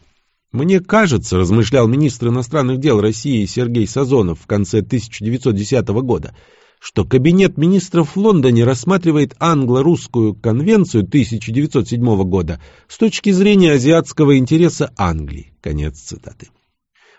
«Мне кажется», — размышлял министр иностранных дел России Сергей Сазонов в конце 1910 года, что Кабинет министров в Лондоне рассматривает англо-русскую конвенцию 1907 года с точки зрения азиатского интереса Англии. Конец цитаты.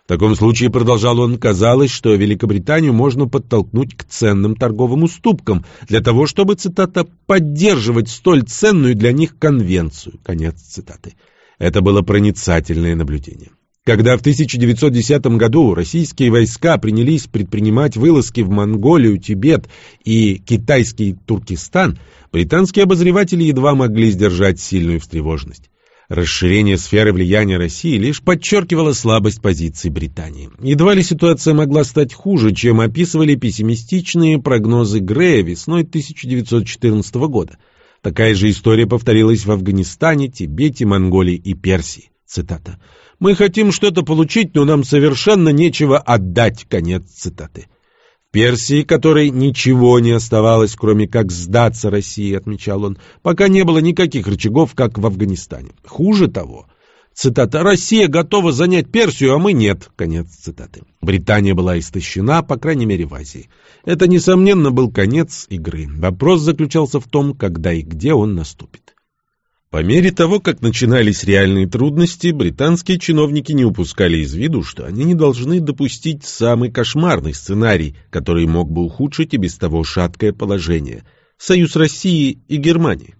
В таком случае, продолжал он, казалось, что Великобританию можно подтолкнуть к ценным торговым уступкам для того, чтобы, цитата, «поддерживать столь ценную для них конвенцию». Конец цитаты. Это было проницательное наблюдение. Когда в 1910 году российские войска принялись предпринимать вылазки в Монголию, Тибет и китайский Туркестан, британские обозреватели едва могли сдержать сильную встревоженность. Расширение сферы влияния России лишь подчеркивало слабость позиций Британии. Едва ли ситуация могла стать хуже, чем описывали пессимистичные прогнозы Грея весной 1914 года. Такая же история повторилась в Афганистане, Тибете, Монголии и Персии. Цитата. «Мы хотим что-то получить, но нам совершенно нечего отдать». Конец цитаты. Персии, которой ничего не оставалось, кроме как сдаться России, отмечал он, пока не было никаких рычагов, как в Афганистане. Хуже того, цитата, «Россия готова занять Персию, а мы нет», конец цитаты. Британия была истощена, по крайней мере, в Азии. Это, несомненно, был конец игры. Вопрос заключался в том, когда и где он наступит. По мере того, как начинались реальные трудности, британские чиновники не упускали из виду, что они не должны допустить самый кошмарный сценарий, который мог бы ухудшить и без того шаткое положение – союз России и Германии.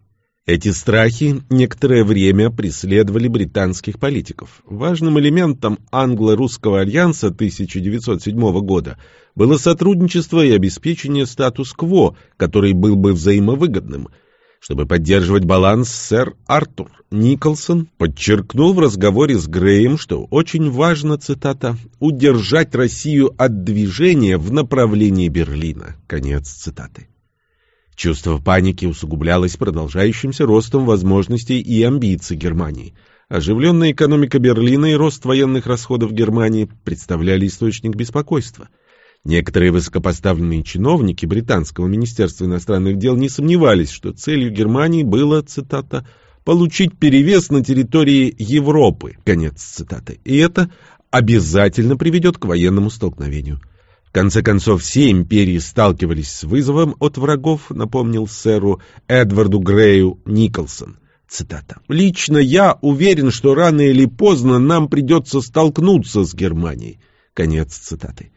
Эти страхи некоторое время преследовали британских политиков. Важным элементом англо-русского альянса 1907 года было сотрудничество и обеспечение статус-кво, который был бы взаимовыгодным – чтобы поддерживать баланс, сэр Артур Николсон подчеркнул в разговоре с Греем, что очень важно, цитата, «удержать Россию от движения в направлении Берлина». Конец цитаты. Чувство паники усугублялось продолжающимся ростом возможностей и амбиций Германии. Оживленная экономика Берлина и рост военных расходов Германии представляли источник беспокойства – Некоторые высокопоставленные чиновники британского министерства иностранных дел не сомневались, что целью Германии было, цитата, «получить перевес на территории Европы», конец цитаты, и это обязательно приведет к военному столкновению. В конце концов, все империи сталкивались с вызовом от врагов, напомнил сэру Эдварду Грею Николсон. Цитата. «Лично я уверен, что рано или поздно нам придется столкнуться с Германией». Конец цитаты.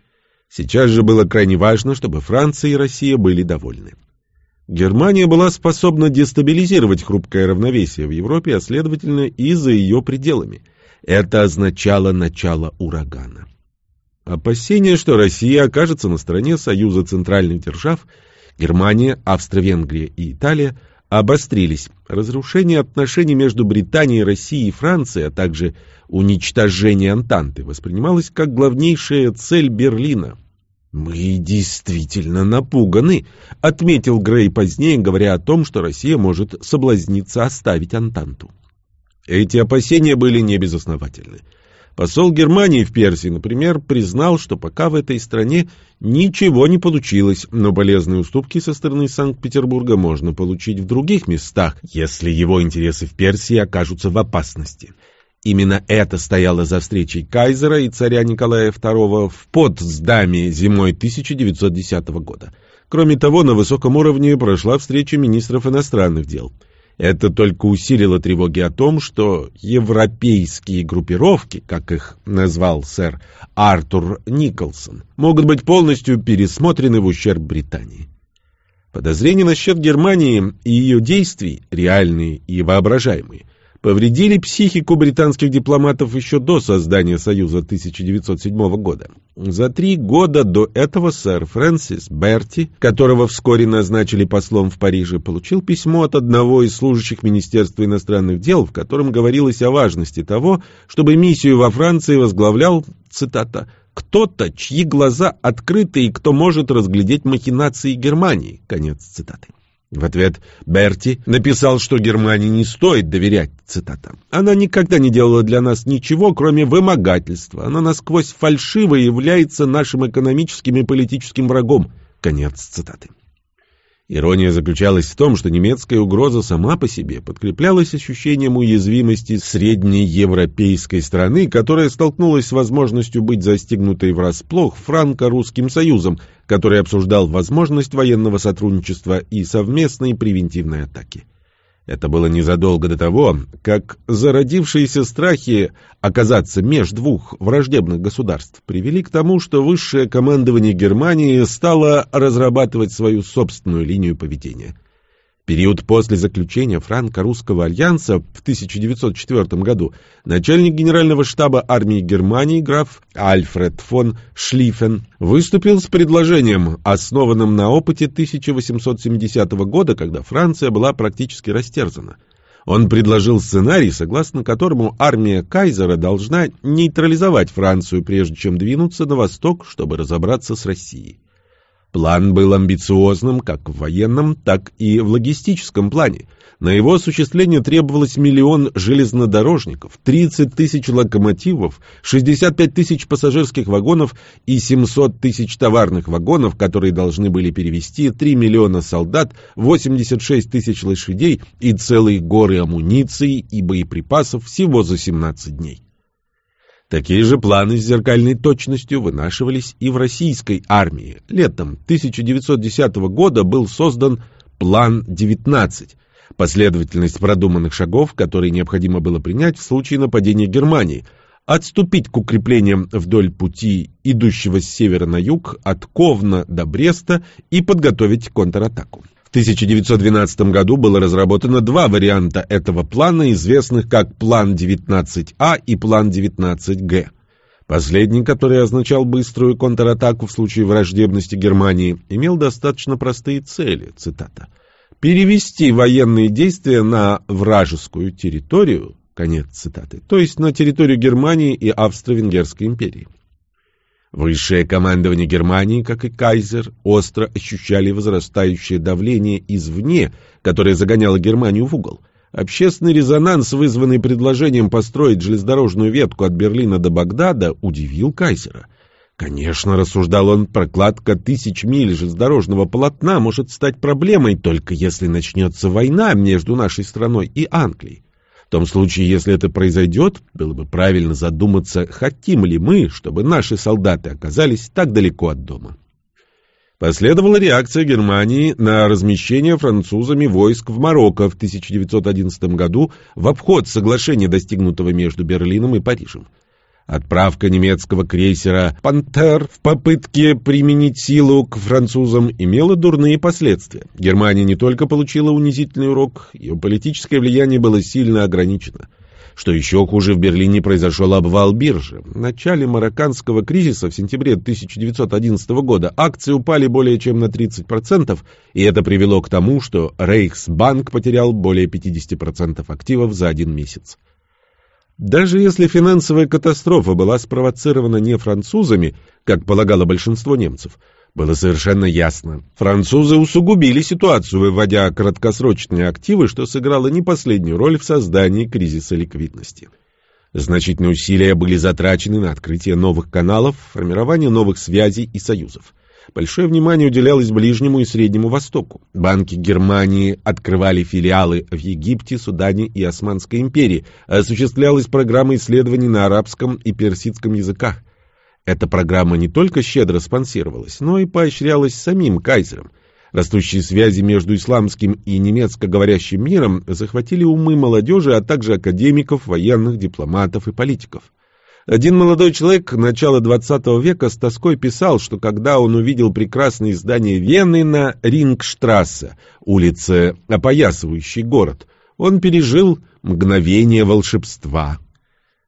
Сейчас же было крайне важно, чтобы Франция и Россия были довольны. Германия была способна дестабилизировать хрупкое равновесие в Европе, а следовательно и за ее пределами. Это означало начало урагана. Опасения, что Россия окажется на стороне Союза центральных держав, Германия, Австро-Венгрия и Италия, обострились. Разрушение отношений между Британией, Россией и Францией, а также уничтожение Антанты воспринималось как главнейшая цель Берлина. «Мы действительно напуганы», — отметил Грей позднее, говоря о том, что Россия может соблазниться оставить Антанту. Эти опасения были небезосновательны. Посол Германии в Персии, например, признал, что пока в этой стране ничего не получилось, но полезные уступки со стороны Санкт-Петербурга можно получить в других местах, если его интересы в Персии окажутся в опасности. Именно это стояло за встречей кайзера и царя Николая II в Потсдаме зимой 1910 года. Кроме того, на высоком уровне прошла встреча министров иностранных дел. Это только усилило тревоги о том, что европейские группировки, как их назвал сэр Артур Николсон, могут быть полностью пересмотрены в ущерб Британии. Подозрения насчет Германии и ее действий, реальные и воображаемые, повредили психику британских дипломатов еще до создания Союза 1907 года. За три года до этого сэр Фрэнсис Берти, которого вскоре назначили послом в Париже, получил письмо от одного из служащих Министерства иностранных дел, в котором говорилось о важности того, чтобы миссию во Франции возглавлял, цитата, «кто-то, чьи глаза открыты и кто может разглядеть махинации Германии». Конец цитаты. В ответ Берти написал, что Германии не стоит доверять, цитата. «Она никогда не делала для нас ничего, кроме вымогательства. Она насквозь фальшиво является нашим экономическим и политическим врагом». Конец цитаты. Ирония заключалась в том, что немецкая угроза сама по себе подкреплялась ощущением уязвимости средней европейской страны, которая столкнулась с возможностью быть застигнутой врасплох франко-русским союзом, который обсуждал возможность военного сотрудничества и совместной превентивной атаки. Это было незадолго до того, как зародившиеся страхи оказаться меж двух враждебных государств привели к тому, что высшее командование Германии стало разрабатывать свою собственную линию поведения – период после заключения франко-русского альянса в 1904 году начальник генерального штаба армии Германии граф Альфред фон Шлиффен выступил с предложением, основанным на опыте 1870 года, когда Франция была практически растерзана. Он предложил сценарий, согласно которому армия Кайзера должна нейтрализовать Францию, прежде чем двинуться на восток, чтобы разобраться с Россией. План был амбициозным как в военном, так и в логистическом плане. На его осуществление требовалось миллион железнодорожников, 30 тысяч локомотивов, 65 тысяч пассажирских вагонов и 700 тысяч товарных вагонов, которые должны были перевести 3 миллиона солдат, 86 тысяч лошадей и целые горы амуниции и боеприпасов всего за 17 дней. Такие же планы с зеркальной точностью вынашивались и в российской армии. Летом 1910 года был создан План 19. Последовательность продуманных шагов, которые необходимо было принять в случае нападения Германии – отступить к укреплениям вдоль пути, идущего с севера на юг, от Ковна до Бреста и подготовить контратаку. В 1912 году было разработано два варианта этого плана, известных как План 19А и План 19Г. Последний, который означал быструю контратаку в случае враждебности Германии, имел достаточно простые цели, цитата, «перевести военные действия на вражескую территорию, Конец цитаты. То есть на территорию Германии и Австро-Венгерской империи. Высшее командование Германии, как и кайзер, остро ощущали возрастающее давление извне, которое загоняло Германию в угол. Общественный резонанс, вызванный предложением построить железнодорожную ветку от Берлина до Багдада, удивил кайзера. Конечно, рассуждал он, прокладка тысяч миль железнодорожного полотна может стать проблемой, только если начнется война между нашей страной и Англией. В том случае, если это произойдет, было бы правильно задуматься, хотим ли мы, чтобы наши солдаты оказались так далеко от дома. Последовала реакция Германии на размещение французами войск в Марокко в 1911 году в обход соглашения, достигнутого между Берлином и Парижем. Отправка немецкого крейсера «Пантер» в попытке применить силу к французам имела дурные последствия. Германия не только получила унизительный урок, ее политическое влияние было сильно ограничено. Что еще хуже, в Берлине произошел обвал биржи. В начале марокканского кризиса в сентябре 1911 года акции упали более чем на 30%, и это привело к тому, что Рейхсбанк потерял более 50% активов за один месяц. Даже если финансовая катастрофа была спровоцирована не французами, как полагало большинство немцев, было совершенно ясно. Французы усугубили ситуацию, выводя краткосрочные активы, что сыграло не последнюю роль в создании кризиса ликвидности. Значительные усилия были затрачены на открытие новых каналов, формирование новых связей и союзов. Большое внимание уделялось Ближнему и Среднему Востоку. Банки Германии открывали филиалы в Египте, Судане и Османской империи. Осуществлялась программа исследований на арабском и персидском языках. Эта программа не только щедро спонсировалась, но и поощрялась самим кайзером. Растущие связи между исламским и немецко говорящим миром захватили умы молодежи, а также академиков, военных, дипломатов и политиков. Один молодой человек начала XX века с тоской писал, что когда он увидел прекрасные здания Вены на Рингштрассе, улице, опоясывающей город, он пережил мгновение волшебства.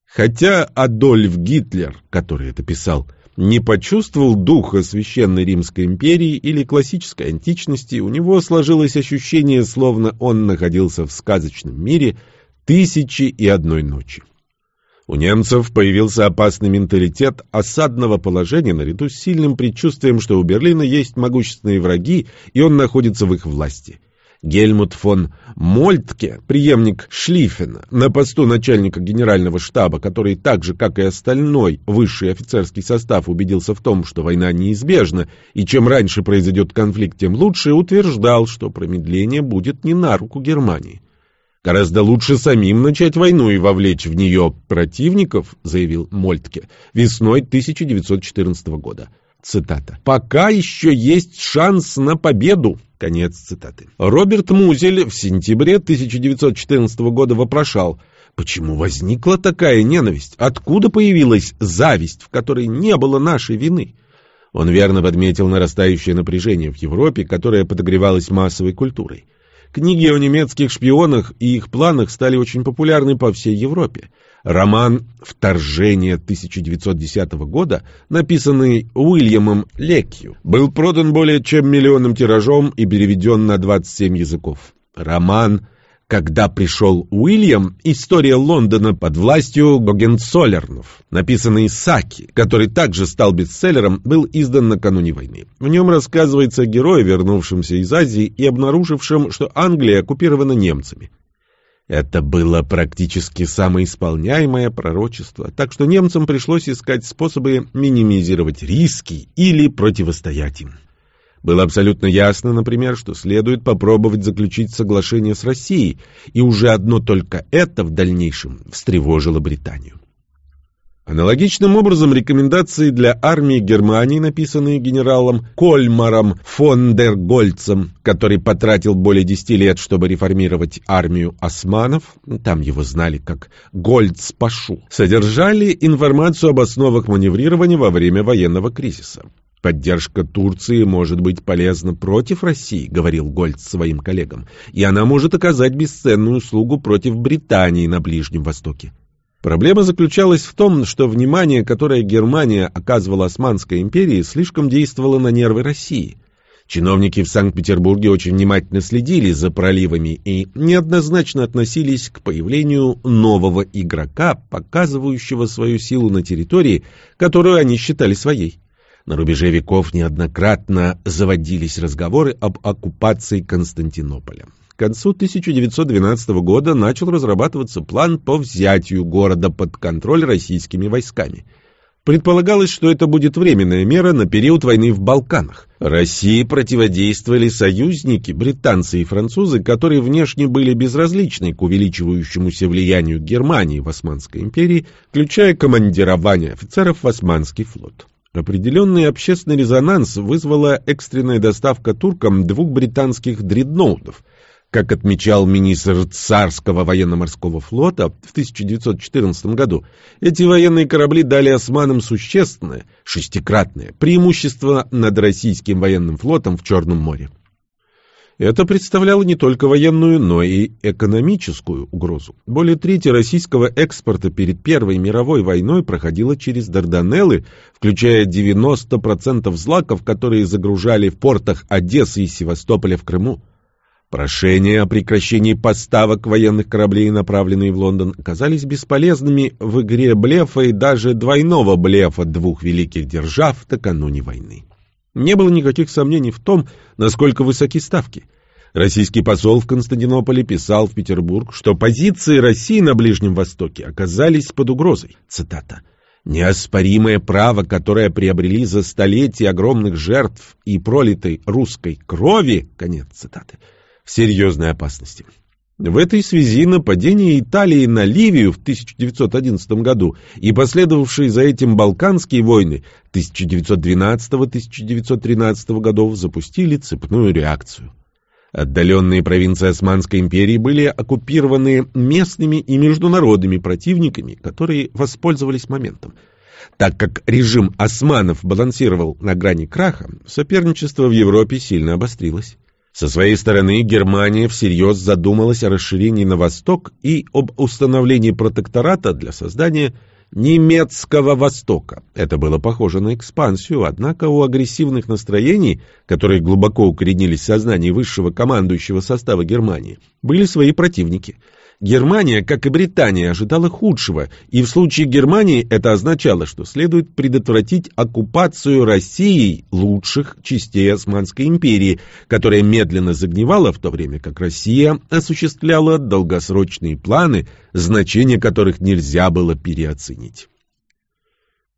Хотя Адольф Гитлер, который это писал, не почувствовал духа Священной Римской империи или классической античности, у него сложилось ощущение, словно он находился в сказочном мире тысячи и одной ночи. У немцев появился опасный менталитет осадного положения наряду с сильным предчувствием, что у Берлина есть могущественные враги, и он находится в их власти. Гельмут фон Мольтке, преемник Шлиффена, на посту начальника генерального штаба, который так же, как и остальной высший офицерский состав убедился в том, что война неизбежна, и чем раньше произойдет конфликт, тем лучше, утверждал, что промедление будет не на руку Германии. Гораздо лучше самим начать войну и вовлечь в нее противников, заявил Мольтке весной 1914 года. Цитата. «Пока еще есть шанс на победу». Конец цитаты. Роберт Музель в сентябре 1914 года вопрошал, почему возникла такая ненависть, откуда появилась зависть, в которой не было нашей вины. Он верно подметил нарастающее напряжение в Европе, которое подогревалось массовой культурой. Книги о немецких шпионах и их планах стали очень популярны по всей Европе. Роман «Вторжение» 1910 года, написанный Уильямом Лекью, был продан более чем миллионным тиражом и переведен на 27 языков. Роман когда пришел Уильям, история Лондона под властью Гогенцоллернов, написанный Саки, который также стал бестселлером, был издан накануне войны. В нем рассказывается о герое, вернувшемся из Азии и обнаружившем, что Англия оккупирована немцами. Это было практически самоисполняемое пророчество, так что немцам пришлось искать способы минимизировать риски или противостоять им. Было абсолютно ясно, например, что следует попробовать заключить соглашение с Россией, и уже одно только это в дальнейшем встревожило Британию. Аналогичным образом рекомендации для армии Германии, написанные генералом Кольмаром фон дер Гольцем, который потратил более 10 лет, чтобы реформировать армию османов, там его знали как Гольц-Пашу, содержали информацию об основах маневрирования во время военного кризиса. «Поддержка Турции может быть полезна против России», — говорил Гольц своим коллегам, «и она может оказать бесценную услугу против Британии на Ближнем Востоке». Проблема заключалась в том, что внимание, которое Германия оказывала Османской империи, слишком действовало на нервы России. Чиновники в Санкт-Петербурге очень внимательно следили за проливами и неоднозначно относились к появлению нового игрока, показывающего свою силу на территории, которую они считали своей. На рубеже веков неоднократно заводились разговоры об оккупации Константинополя. К концу 1912 года начал разрабатываться план по взятию города под контроль российскими войсками. Предполагалось, что это будет временная мера на период войны в Балканах. России противодействовали союзники, британцы и французы, которые внешне были безразличны к увеличивающемуся влиянию Германии в Османской империи, включая командирование офицеров в Османский флот. Определенный общественный резонанс вызвала экстренная доставка туркам двух британских дредноутов – как отмечал министр царского военно-морского флота в 1914 году, эти военные корабли дали османам существенное, шестикратное, преимущество над российским военным флотом в Черном море. Это представляло не только военную, но и экономическую угрозу. Более трети российского экспорта перед Первой мировой войной проходило через Дарданеллы, включая 90% злаков, которые загружали в портах Одессы и Севастополя в Крыму. Прошения о прекращении поставок военных кораблей, направленные в Лондон, оказались бесполезными в игре блефа и даже двойного блефа двух великих держав накануне войны. Не было никаких сомнений в том, насколько высоки ставки. Российский посол в Константинополе писал в Петербург, что позиции России на Ближнем Востоке оказались под угрозой. Цитата. Неоспоримое право, которое приобрели за столетия огромных жертв и пролитой русской крови, конец цитаты, в серьезной опасности. В этой связи нападение Италии на Ливию в 1911 году и последовавшие за этим Балканские войны 1912-1913 годов запустили цепную реакцию. Отдаленные провинции Османской империи были оккупированы местными и международными противниками, которые воспользовались моментом. Так как режим османов балансировал на грани краха, соперничество в Европе сильно обострилось. Со своей стороны Германия всерьез задумалась о расширении на восток и об установлении протектората для создания немецкого Востока. Это было похоже на экспансию, однако у агрессивных настроений, которые глубоко укоренились в сознании высшего командующего состава Германии, были свои противники – Германия, как и Британия, ожидала худшего, и в случае Германии это означало, что следует предотвратить оккупацию Россией лучших частей Османской империи, которая медленно загнивала, в то время как Россия осуществляла долгосрочные планы, значение которых нельзя было переоценить.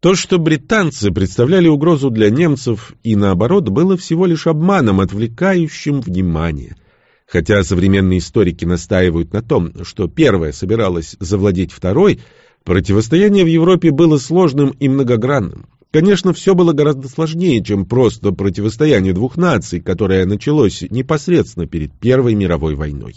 То, что британцы представляли угрозу для немцев и наоборот, было всего лишь обманом, отвлекающим внимание – Хотя современные историки настаивают на том, что первая собиралась завладеть второй, противостояние в Европе было сложным и многогранным. Конечно, все было гораздо сложнее, чем просто противостояние двух наций, которое началось непосредственно перед Первой мировой войной.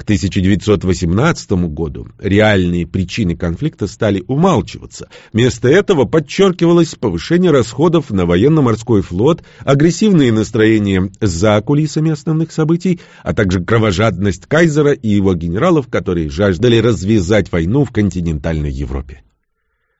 К 1918 году реальные причины конфликта стали умалчиваться. Вместо этого подчеркивалось повышение расходов на военно-морской флот, агрессивные настроения за кулисами основных событий, а также кровожадность кайзера и его генералов, которые жаждали развязать войну в континентальной Европе.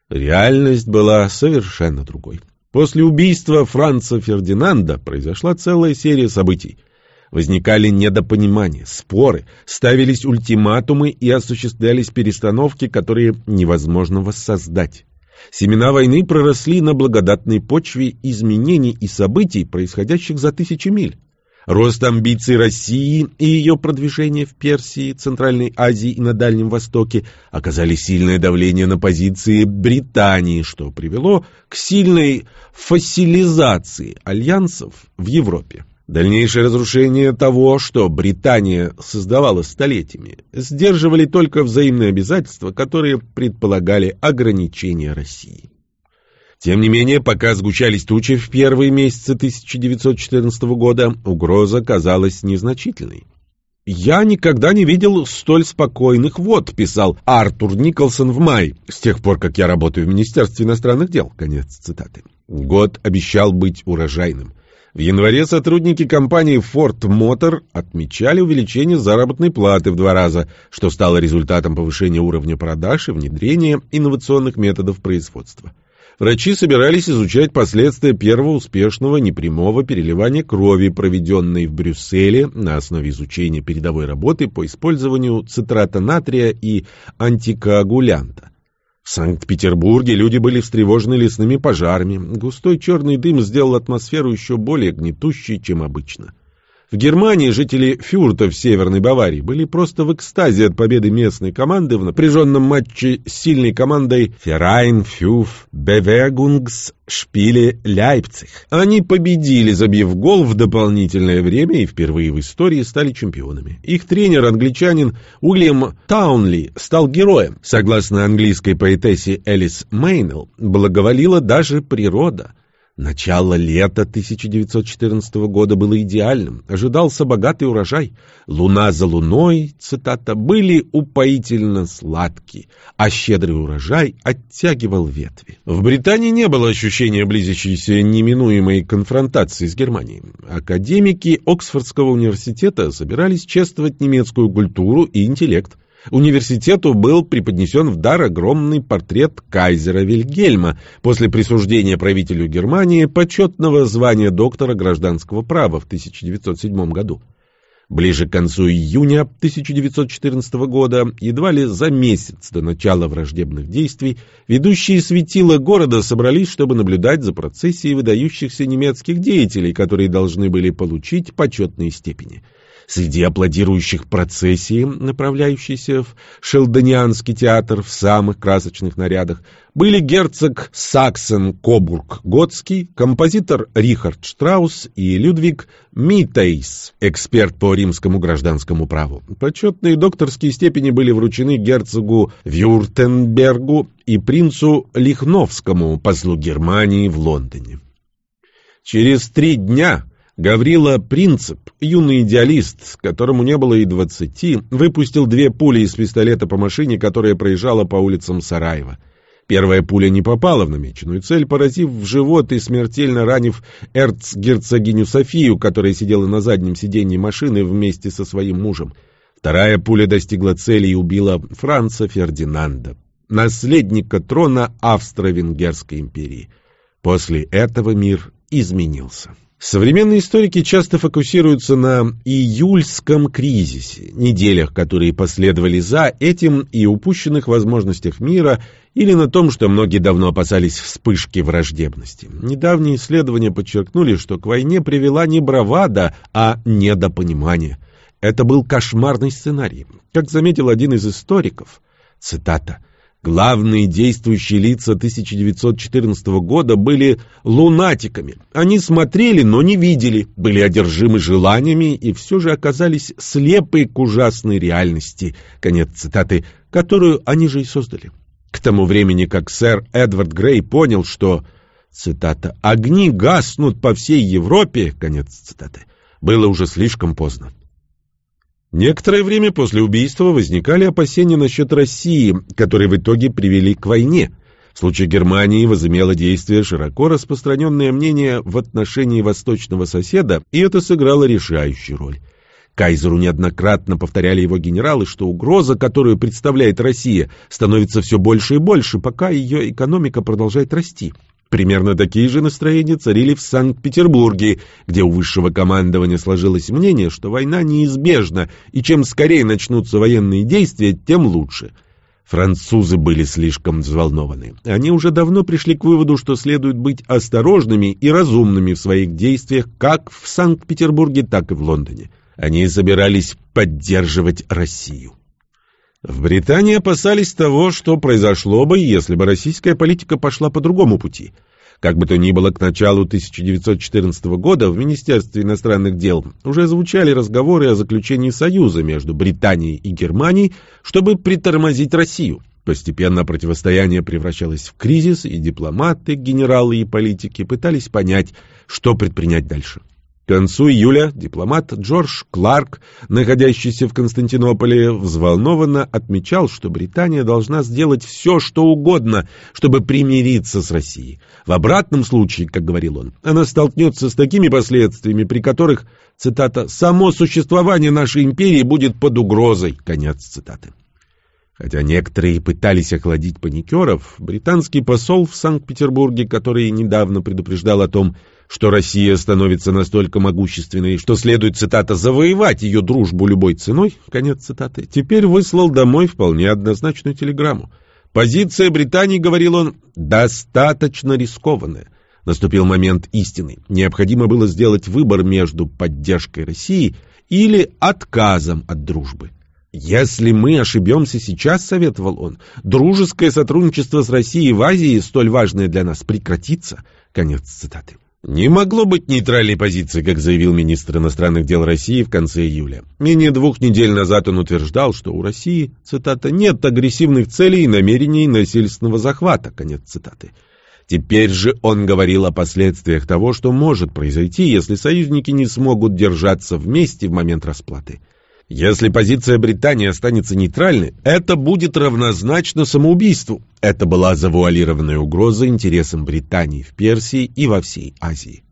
Реальность была совершенно другой. После убийства Франца Фердинанда произошла целая серия событий – Возникали недопонимания, споры, ставились ультиматумы и осуществлялись перестановки, которые невозможно воссоздать. Семена войны проросли на благодатной почве изменений и событий, происходящих за тысячи миль. Рост амбиций России и ее продвижение в Персии, Центральной Азии и на Дальнем Востоке оказали сильное давление на позиции Британии, что привело к сильной фасилизации альянсов в Европе. Дальнейшее разрушение того, что Британия создавала столетиями, сдерживали только взаимные обязательства, которые предполагали ограничения России. Тем не менее, пока сгучались тучи в первые месяцы 1914 года, угроза казалась незначительной. «Я никогда не видел столь спокойных вод», — писал Артур Николсон в мае, с тех пор, как я работаю в Министерстве иностранных дел. Конец цитаты. Год обещал быть урожайным. В январе сотрудники компании Ford Motor отмечали увеличение заработной платы в два раза, что стало результатом повышения уровня продаж и внедрения инновационных методов производства. Врачи собирались изучать последствия первого успешного непрямого переливания крови, проведенной в Брюсселе на основе изучения передовой работы по использованию цитрата натрия и антикоагулянта. В Санкт-Петербурге люди были встревожены лесными пожарами. Густой черный дым сделал атмосферу еще более гнетущей, чем обычно. В Германии жители Фюрта в Северной Баварии были просто в экстазе от победы местной команды в напряженном матче с сильной командой Verein Фюф Bewegungsspiele Шпиле Ляйпциг. Они победили, забив гол в дополнительное время и впервые в истории стали чемпионами. Их тренер, англичанин Уильям Таунли, стал героем. Согласно английской поэтессе Элис Мейнелл, благоволила даже природа. Начало лета 1914 года было идеальным. Ожидался богатый урожай. Луна за луной, цитата, были упоительно сладкие, а щедрый урожай оттягивал ветви. В Британии не было ощущения близящейся неминуемой конфронтации с Германией. Академики Оксфордского университета собирались чествовать немецкую культуру и интеллект. Университету был преподнесен в дар огромный портрет кайзера Вильгельма после присуждения правителю Германии почетного звания доктора гражданского права в 1907 году. Ближе к концу июня 1914 года, едва ли за месяц до начала враждебных действий, ведущие светила города собрались, чтобы наблюдать за процессией выдающихся немецких деятелей, которые должны были получить почетные степени – Среди аплодирующих процессии, направляющейся в Шелдонианский театр в самых красочных нарядах, были герцог Саксен Кобург Готский, композитор Рихард Штраус и Людвиг Митейс, эксперт по римскому гражданскому праву. Почетные докторские степени были вручены герцогу Вюртенбергу и принцу Лихновскому, послу Германии в Лондоне. Через три дня Гаврила Принцип, юный идеалист, которому не было и двадцати, выпустил две пули из пистолета по машине, которая проезжала по улицам Сараева. Первая пуля не попала в намеченную цель, поразив в живот и смертельно ранив эрцгерцогиню Софию, которая сидела на заднем сиденье машины вместе со своим мужем. Вторая пуля достигла цели и убила Франца Фердинанда, наследника трона Австро-Венгерской империи. После этого мир изменился. Современные историки часто фокусируются на июльском кризисе, неделях, которые последовали за этим и упущенных возможностях мира, или на том, что многие давно опасались вспышки враждебности. Недавние исследования подчеркнули, что к войне привела не бравада, а недопонимание. Это был кошмарный сценарий. Как заметил один из историков, цитата – Главные действующие лица 1914 года были лунатиками. Они смотрели, но не видели, были одержимы желаниями и все же оказались слепы к ужасной реальности, конец цитаты, которую они же и создали. К тому времени, как сэр Эдвард Грей понял, что, цитата, «огни гаснут по всей Европе», конец цитаты, было уже слишком поздно. Некоторое время после убийства возникали опасения насчет России, которые в итоге привели к войне. В случае Германии возымело действие широко распространенное мнение в отношении восточного соседа, и это сыграло решающую роль. Кайзеру неоднократно повторяли его генералы, что угроза, которую представляет Россия, становится все больше и больше, пока ее экономика продолжает расти. Примерно такие же настроения царили в Санкт-Петербурге, где у высшего командования сложилось мнение, что война неизбежна, и чем скорее начнутся военные действия, тем лучше. Французы были слишком взволнованы. Они уже давно пришли к выводу, что следует быть осторожными и разумными в своих действиях как в Санкт-Петербурге, так и в Лондоне. Они собирались поддерживать Россию. В Британии опасались того, что произошло бы, если бы российская политика пошла по другому пути. Как бы то ни было, к началу 1914 года в Министерстве иностранных дел уже звучали разговоры о заключении союза между Британией и Германией, чтобы притормозить Россию. Постепенно противостояние превращалось в кризис, и дипломаты, генералы и политики пытались понять, что предпринять дальше. Концу июля дипломат Джордж Кларк, находящийся в Константинополе, взволнованно отмечал, что Британия должна сделать все, что угодно, чтобы примириться с Россией. В обратном случае, как говорил он, она столкнется с такими последствиями, при которых, цитата, «само существование нашей империи будет под угрозой», конец цитаты. Хотя некоторые пытались охладить паникеров, британский посол в Санкт-Петербурге, который недавно предупреждал о том, что Россия становится настолько могущественной, что следует, цитата, «завоевать ее дружбу любой ценой», конец цитаты, теперь выслал домой вполне однозначную телеграмму. Позиция Британии, говорил он, достаточно рискованная. Наступил момент истины. Необходимо было сделать выбор между поддержкой России или отказом от дружбы. «Если мы ошибемся сейчас, — советовал он, — дружеское сотрудничество с Россией в Азии, столь важное для нас, прекратится». Конец цитаты. Не могло быть нейтральной позиции, как заявил министр иностранных дел России в конце июля. Менее двух недель назад он утверждал, что у России, цитата, «нет агрессивных целей и намерений насильственного захвата», конец цитаты. Теперь же он говорил о последствиях того, что может произойти, если союзники не смогут держаться вместе в момент расплаты. Если позиция Британии останется нейтральной, это будет равнозначно самоубийству. Это была завуалированная угроза интересам Британии в Персии и во всей Азии.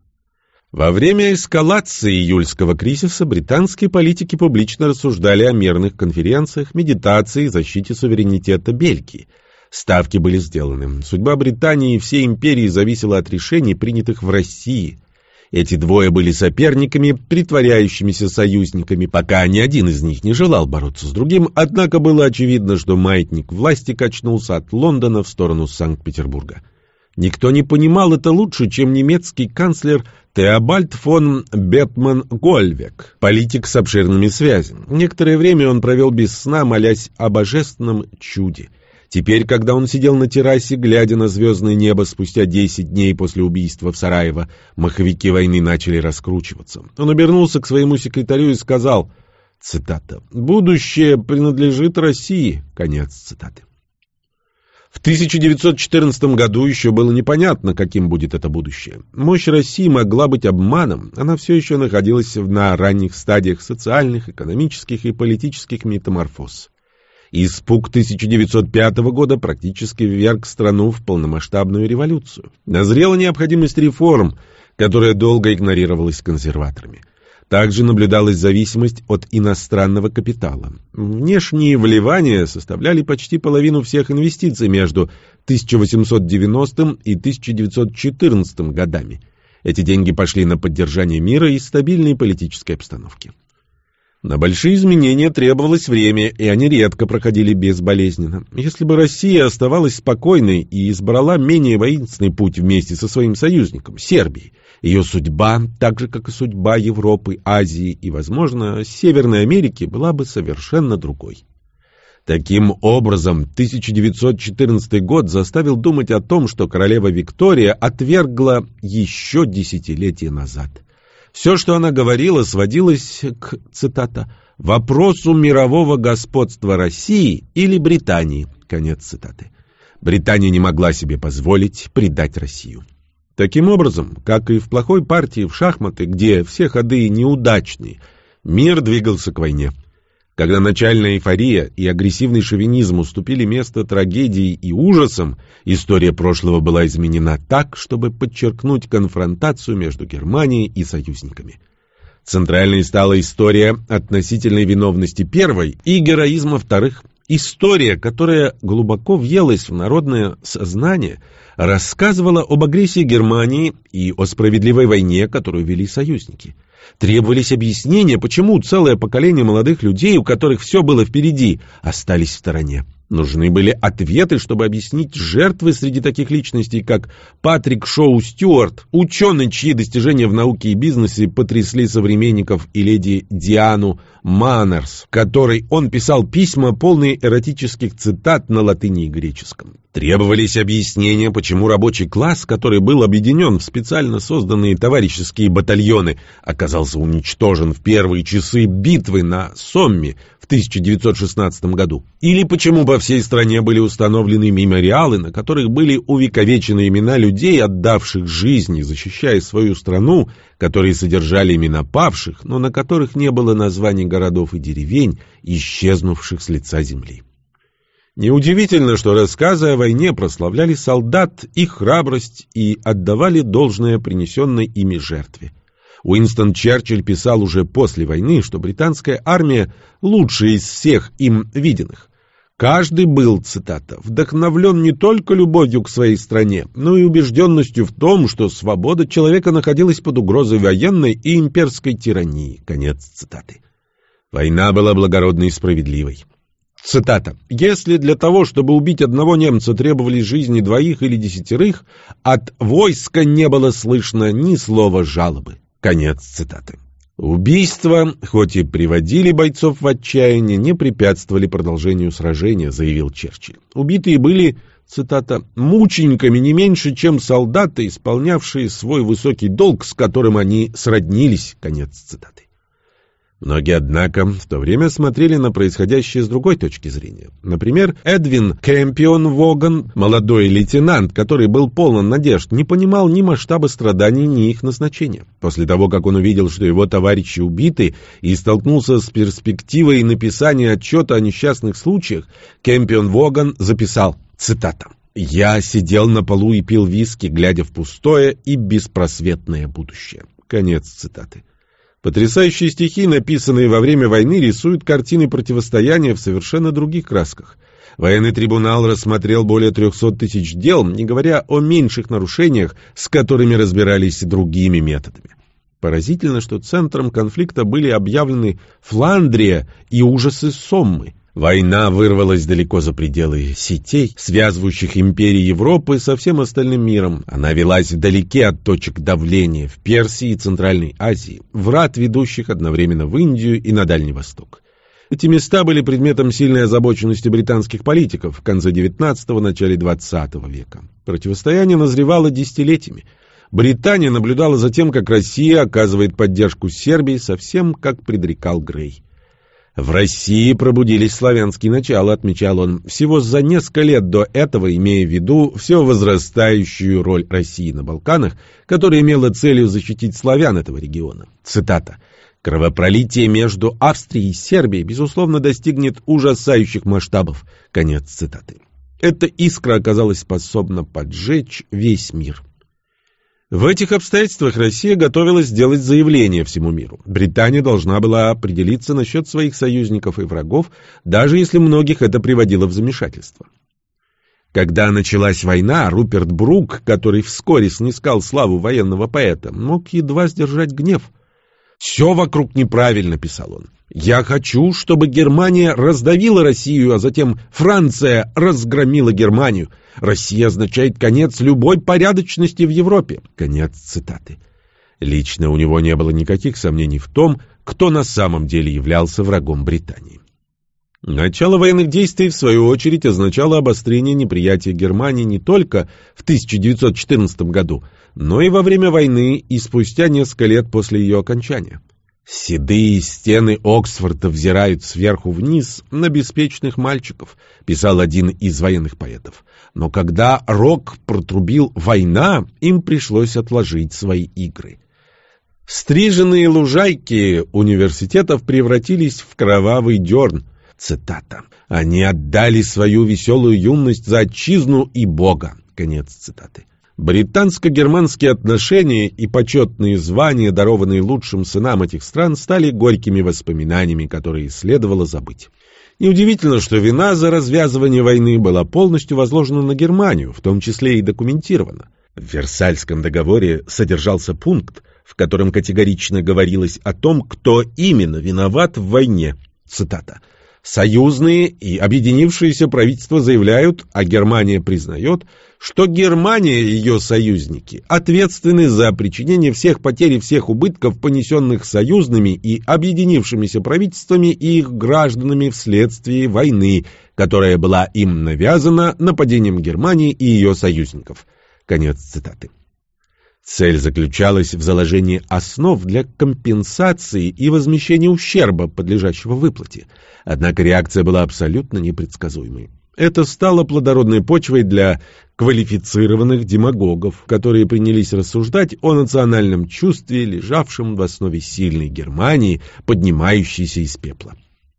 Во время эскалации июльского кризиса британские политики публично рассуждали о мирных конференциях, медитации и защите суверенитета Бельгии. Ставки были сделаны. Судьба Британии и всей империи зависела от решений, принятых в России – эти двое были соперниками, притворяющимися союзниками, пока ни один из них не желал бороться с другим, однако было очевидно, что маятник власти качнулся от Лондона в сторону Санкт-Петербурга. Никто не понимал это лучше, чем немецкий канцлер Теобальд фон Бетман-Гольвек, политик с обширными связями. Некоторое время он провел без сна, молясь о божественном чуде – Теперь, когда он сидел на террасе, глядя на звездное небо спустя десять дней после убийства в Сараево, маховики войны начали раскручиваться. Он обернулся к своему секретарю и сказал, цитата, «Будущее принадлежит России». Конец цитаты. В 1914 году еще было непонятно, каким будет это будущее. Мощь России могла быть обманом, она все еще находилась на ранних стадиях социальных, экономических и политических метаморфоз. Испуг 1905 года практически вверг страну в полномасштабную революцию. Назрела необходимость реформ, которая долго игнорировалась консерваторами. Также наблюдалась зависимость от иностранного капитала. Внешние вливания составляли почти половину всех инвестиций между 1890 и 1914 годами. Эти деньги пошли на поддержание мира и стабильной политической обстановки. На большие изменения требовалось время, и они редко проходили безболезненно. Если бы Россия оставалась спокойной и избрала менее воинственный путь вместе со своим союзником, Сербией, ее судьба, так же как и судьба Европы, Азии и, возможно, Северной Америки, была бы совершенно другой. Таким образом, 1914 год заставил думать о том, что королева Виктория отвергла еще десятилетия назад – все, что она говорила, сводилось к, цитата, «вопросу мирового господства России или Британии». Конец цитаты. Британия не могла себе позволить предать Россию. Таким образом, как и в плохой партии в шахматы, где все ходы неудачные, мир двигался к войне. Когда начальная эйфория и агрессивный шовинизм уступили место трагедии и ужасам, история прошлого была изменена так, чтобы подчеркнуть конфронтацию между Германией и союзниками. Центральной стала история относительной виновности первой и героизма вторых. История, которая глубоко въелась в народное сознание, рассказывала об агрессии Германии и о справедливой войне, которую вели союзники – Требовались объяснения, почему целое поколение молодых людей, у которых все было впереди, остались в стороне. Нужны были ответы, чтобы объяснить жертвы среди таких личностей, как Патрик Шоу Стюарт, ученый, чьи достижения в науке и бизнесе потрясли современников и леди Диану Маннерс, которой он писал письма, полные эротических цитат на латыни и греческом. Требовались объяснения, почему рабочий класс, который был объединен в специально созданные товарищеские батальоны, оказался уничтожен в первые часы битвы на Сомме в 1916 году. Или почему по всей стране были установлены мемориалы, на которых были увековечены имена людей, отдавших жизни, защищая свою страну, которые содержали имена павших, но на которых не было названий городов и деревень, исчезнувших с лица земли. Неудивительно, что рассказы о войне прославляли солдат, их храбрость и отдавали должное принесенной ими жертве. Уинстон Черчилль писал уже после войны, что британская армия лучшая из всех им виденных. Каждый был, цитата, «вдохновлен не только любовью к своей стране, но и убежденностью в том, что свобода человека находилась под угрозой военной и имперской тирании». Конец цитаты. Война была благородной и справедливой. Цитата. «Если для того, чтобы убить одного немца, требовались жизни двоих или десятерых, от войска не было слышно ни слова жалобы». Конец цитаты. Убийства, хоть и приводили бойцов в отчаяние, не препятствовали продолжению сражения, заявил Черчилль. Убитые были, цитата, «мучениками не меньше, чем солдаты, исполнявшие свой высокий долг, с которым они сроднились». Конец цитаты. Многие, однако, в то время смотрели на происходящее с другой точки зрения. Например, Эдвин Кэмпион Воган, молодой лейтенант, который был полон надежд, не понимал ни масштаба страданий, ни их назначения. После того, как он увидел, что его товарищи убиты, и столкнулся с перспективой написания отчета о несчастных случаях, Кэмпион Воган записал, цитата, «Я сидел на полу и пил виски, глядя в пустое и беспросветное будущее». Конец цитаты. Потрясающие стихи, написанные во время войны, рисуют картины противостояния в совершенно других красках. Военный трибунал рассмотрел более 300 тысяч дел, не говоря о меньших нарушениях, с которыми разбирались другими методами. Поразительно, что центром конфликта были объявлены Фландрия и ужасы Соммы. Война вырвалась далеко за пределы сетей, связывающих империи Европы со всем остальным миром. Она велась вдалеке от точек давления в Персии и Центральной Азии, врат, ведущих одновременно в Индию и на Дальний Восток. Эти места были предметом сильной озабоченности британских политиков в конце XIX – начале XX века. Противостояние назревало десятилетиями. Британия наблюдала за тем, как Россия оказывает поддержку Сербии, совсем как предрекал Грей. В России пробудились славянские начала, отмечал он, всего за несколько лет до этого, имея в виду все возрастающую роль России на Балканах, которая имела целью защитить славян этого региона. Цитата. «Кровопролитие между Австрией и Сербией, безусловно, достигнет ужасающих масштабов». Конец цитаты. Эта искра оказалась способна поджечь весь мир. В этих обстоятельствах Россия готовилась сделать заявление всему миру. Британия должна была определиться насчет своих союзников и врагов, даже если многих это приводило в замешательство. Когда началась война, Руперт Брук, который вскоре снискал славу военного поэта, мог едва сдержать гнев. «Все вокруг неправильно», — писал он. «Я хочу, чтобы Германия раздавила Россию, а затем Франция разгромила Германию. Россия означает конец любой порядочности в Европе». Конец цитаты. Лично у него не было никаких сомнений в том, кто на самом деле являлся врагом Британии. Начало военных действий, в свою очередь, означало обострение неприятия Германии не только в 1914 году, но и во время войны и спустя несколько лет после ее окончания. «Седые стены Оксфорда взирают сверху вниз на беспечных мальчиков», писал один из военных поэтов. Но когда Рок протрубил «Война», им пришлось отложить свои игры. Стриженные лужайки университетов превратились в кровавый дерн. Цитата. «Они отдали свою веселую юность за отчизну и Бога». Конец цитаты. Британско-германские отношения и почетные звания, дарованные лучшим сынам этих стран, стали горькими воспоминаниями, которые следовало забыть. Неудивительно, что вина за развязывание войны была полностью возложена на Германию, в том числе и документирована. В Версальском договоре содержался пункт, в котором категорично говорилось о том, кто именно виноват в войне. Цитата. Союзные и объединившиеся правительства заявляют, а Германия признает, что Германия и ее союзники ответственны за причинение всех потерь и всех убытков, понесенных союзными и объединившимися правительствами и их гражданами вследствие войны, которая была им навязана нападением Германии и ее союзников. Конец цитаты. Цель заключалась в заложении основ для компенсации и возмещения ущерба, подлежащего выплате. Однако реакция была абсолютно непредсказуемой. Это стало плодородной почвой для квалифицированных демагогов, которые принялись рассуждать о национальном чувстве, лежавшем в основе сильной Германии, поднимающейся из пепла.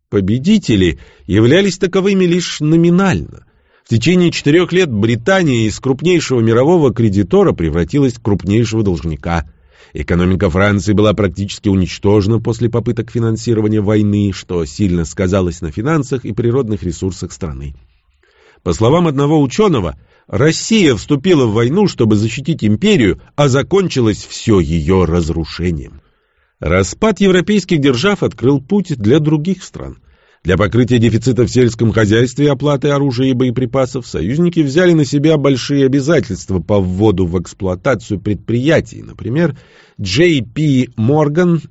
Победители являлись таковыми лишь номинально. В течение четырех лет Британия из крупнейшего мирового кредитора превратилась в крупнейшего должника. Экономика Франции была практически уничтожена после попыток финансирования войны, что сильно сказалось на финансах и природных ресурсах страны. По словам одного ученого, Россия вступила в войну, чтобы защитить империю, а закончилось все ее разрушением. Распад европейских держав открыл путь для других стран – для покрытия дефицита в сельском хозяйстве и оплаты оружия и боеприпасов союзники взяли на себя большие обязательства по вводу в эксплуатацию предприятий, например, JP Morgan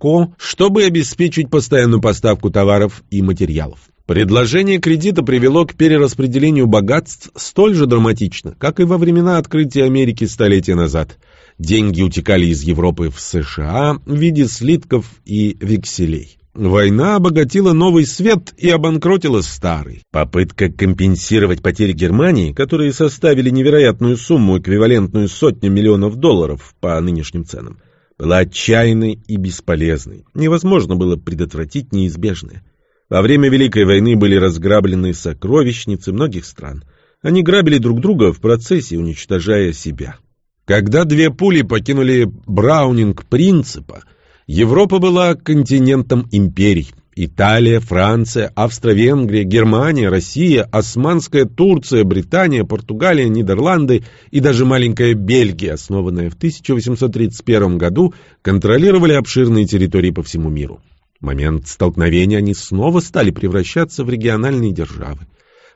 Co., чтобы обеспечить постоянную поставку товаров и материалов. Предложение кредита привело к перераспределению богатств столь же драматично, как и во времена открытия Америки столетия назад. Деньги утекали из Европы в США в виде слитков и векселей. Война обогатила новый свет и обанкротила старый. Попытка компенсировать потери Германии, которые составили невероятную сумму, эквивалентную сотням миллионов долларов по нынешним ценам, была отчаянной и бесполезной. Невозможно было предотвратить неизбежное. Во время Великой войны были разграблены сокровищницы многих стран. Они грабили друг друга в процессе, уничтожая себя. Когда две пули покинули Браунинг принципа – Европа была континентом империй. Италия, Франция, Австро-Венгрия, Германия, Россия, Османская Турция, Британия, Португалия, Нидерланды и даже маленькая Бельгия, основанная в 1831 году, контролировали обширные территории по всему миру. В момент столкновения они снова стали превращаться в региональные державы.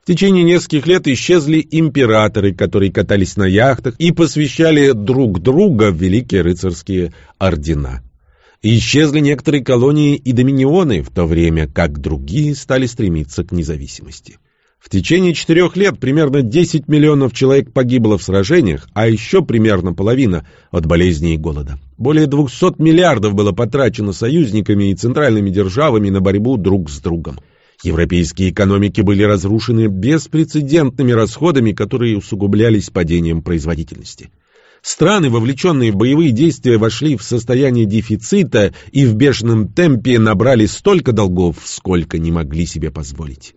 В течение нескольких лет исчезли императоры, которые катались на яхтах и посвящали друг друга великие рыцарские ордена. Исчезли некоторые колонии и доминионы, в то время как другие стали стремиться к независимости. В течение четырех лет примерно 10 миллионов человек погибло в сражениях, а еще примерно половина от болезней и голода. Более 200 миллиардов было потрачено союзниками и центральными державами на борьбу друг с другом. Европейские экономики были разрушены беспрецедентными расходами, которые усугублялись падением производительности. Страны, вовлеченные в боевые действия, вошли в состояние дефицита и в бешеном темпе набрали столько долгов, сколько не могли себе позволить.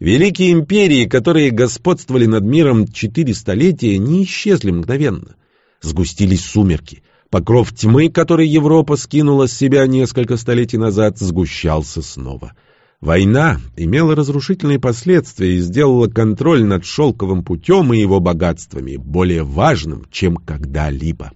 Великие империи, которые господствовали над миром четыре столетия, не исчезли мгновенно. Сгустились сумерки. Покров тьмы, который Европа скинула с себя несколько столетий назад, сгущался снова. Война имела разрушительные последствия и сделала контроль над шелковым путем и его богатствами более важным, чем когда-либо.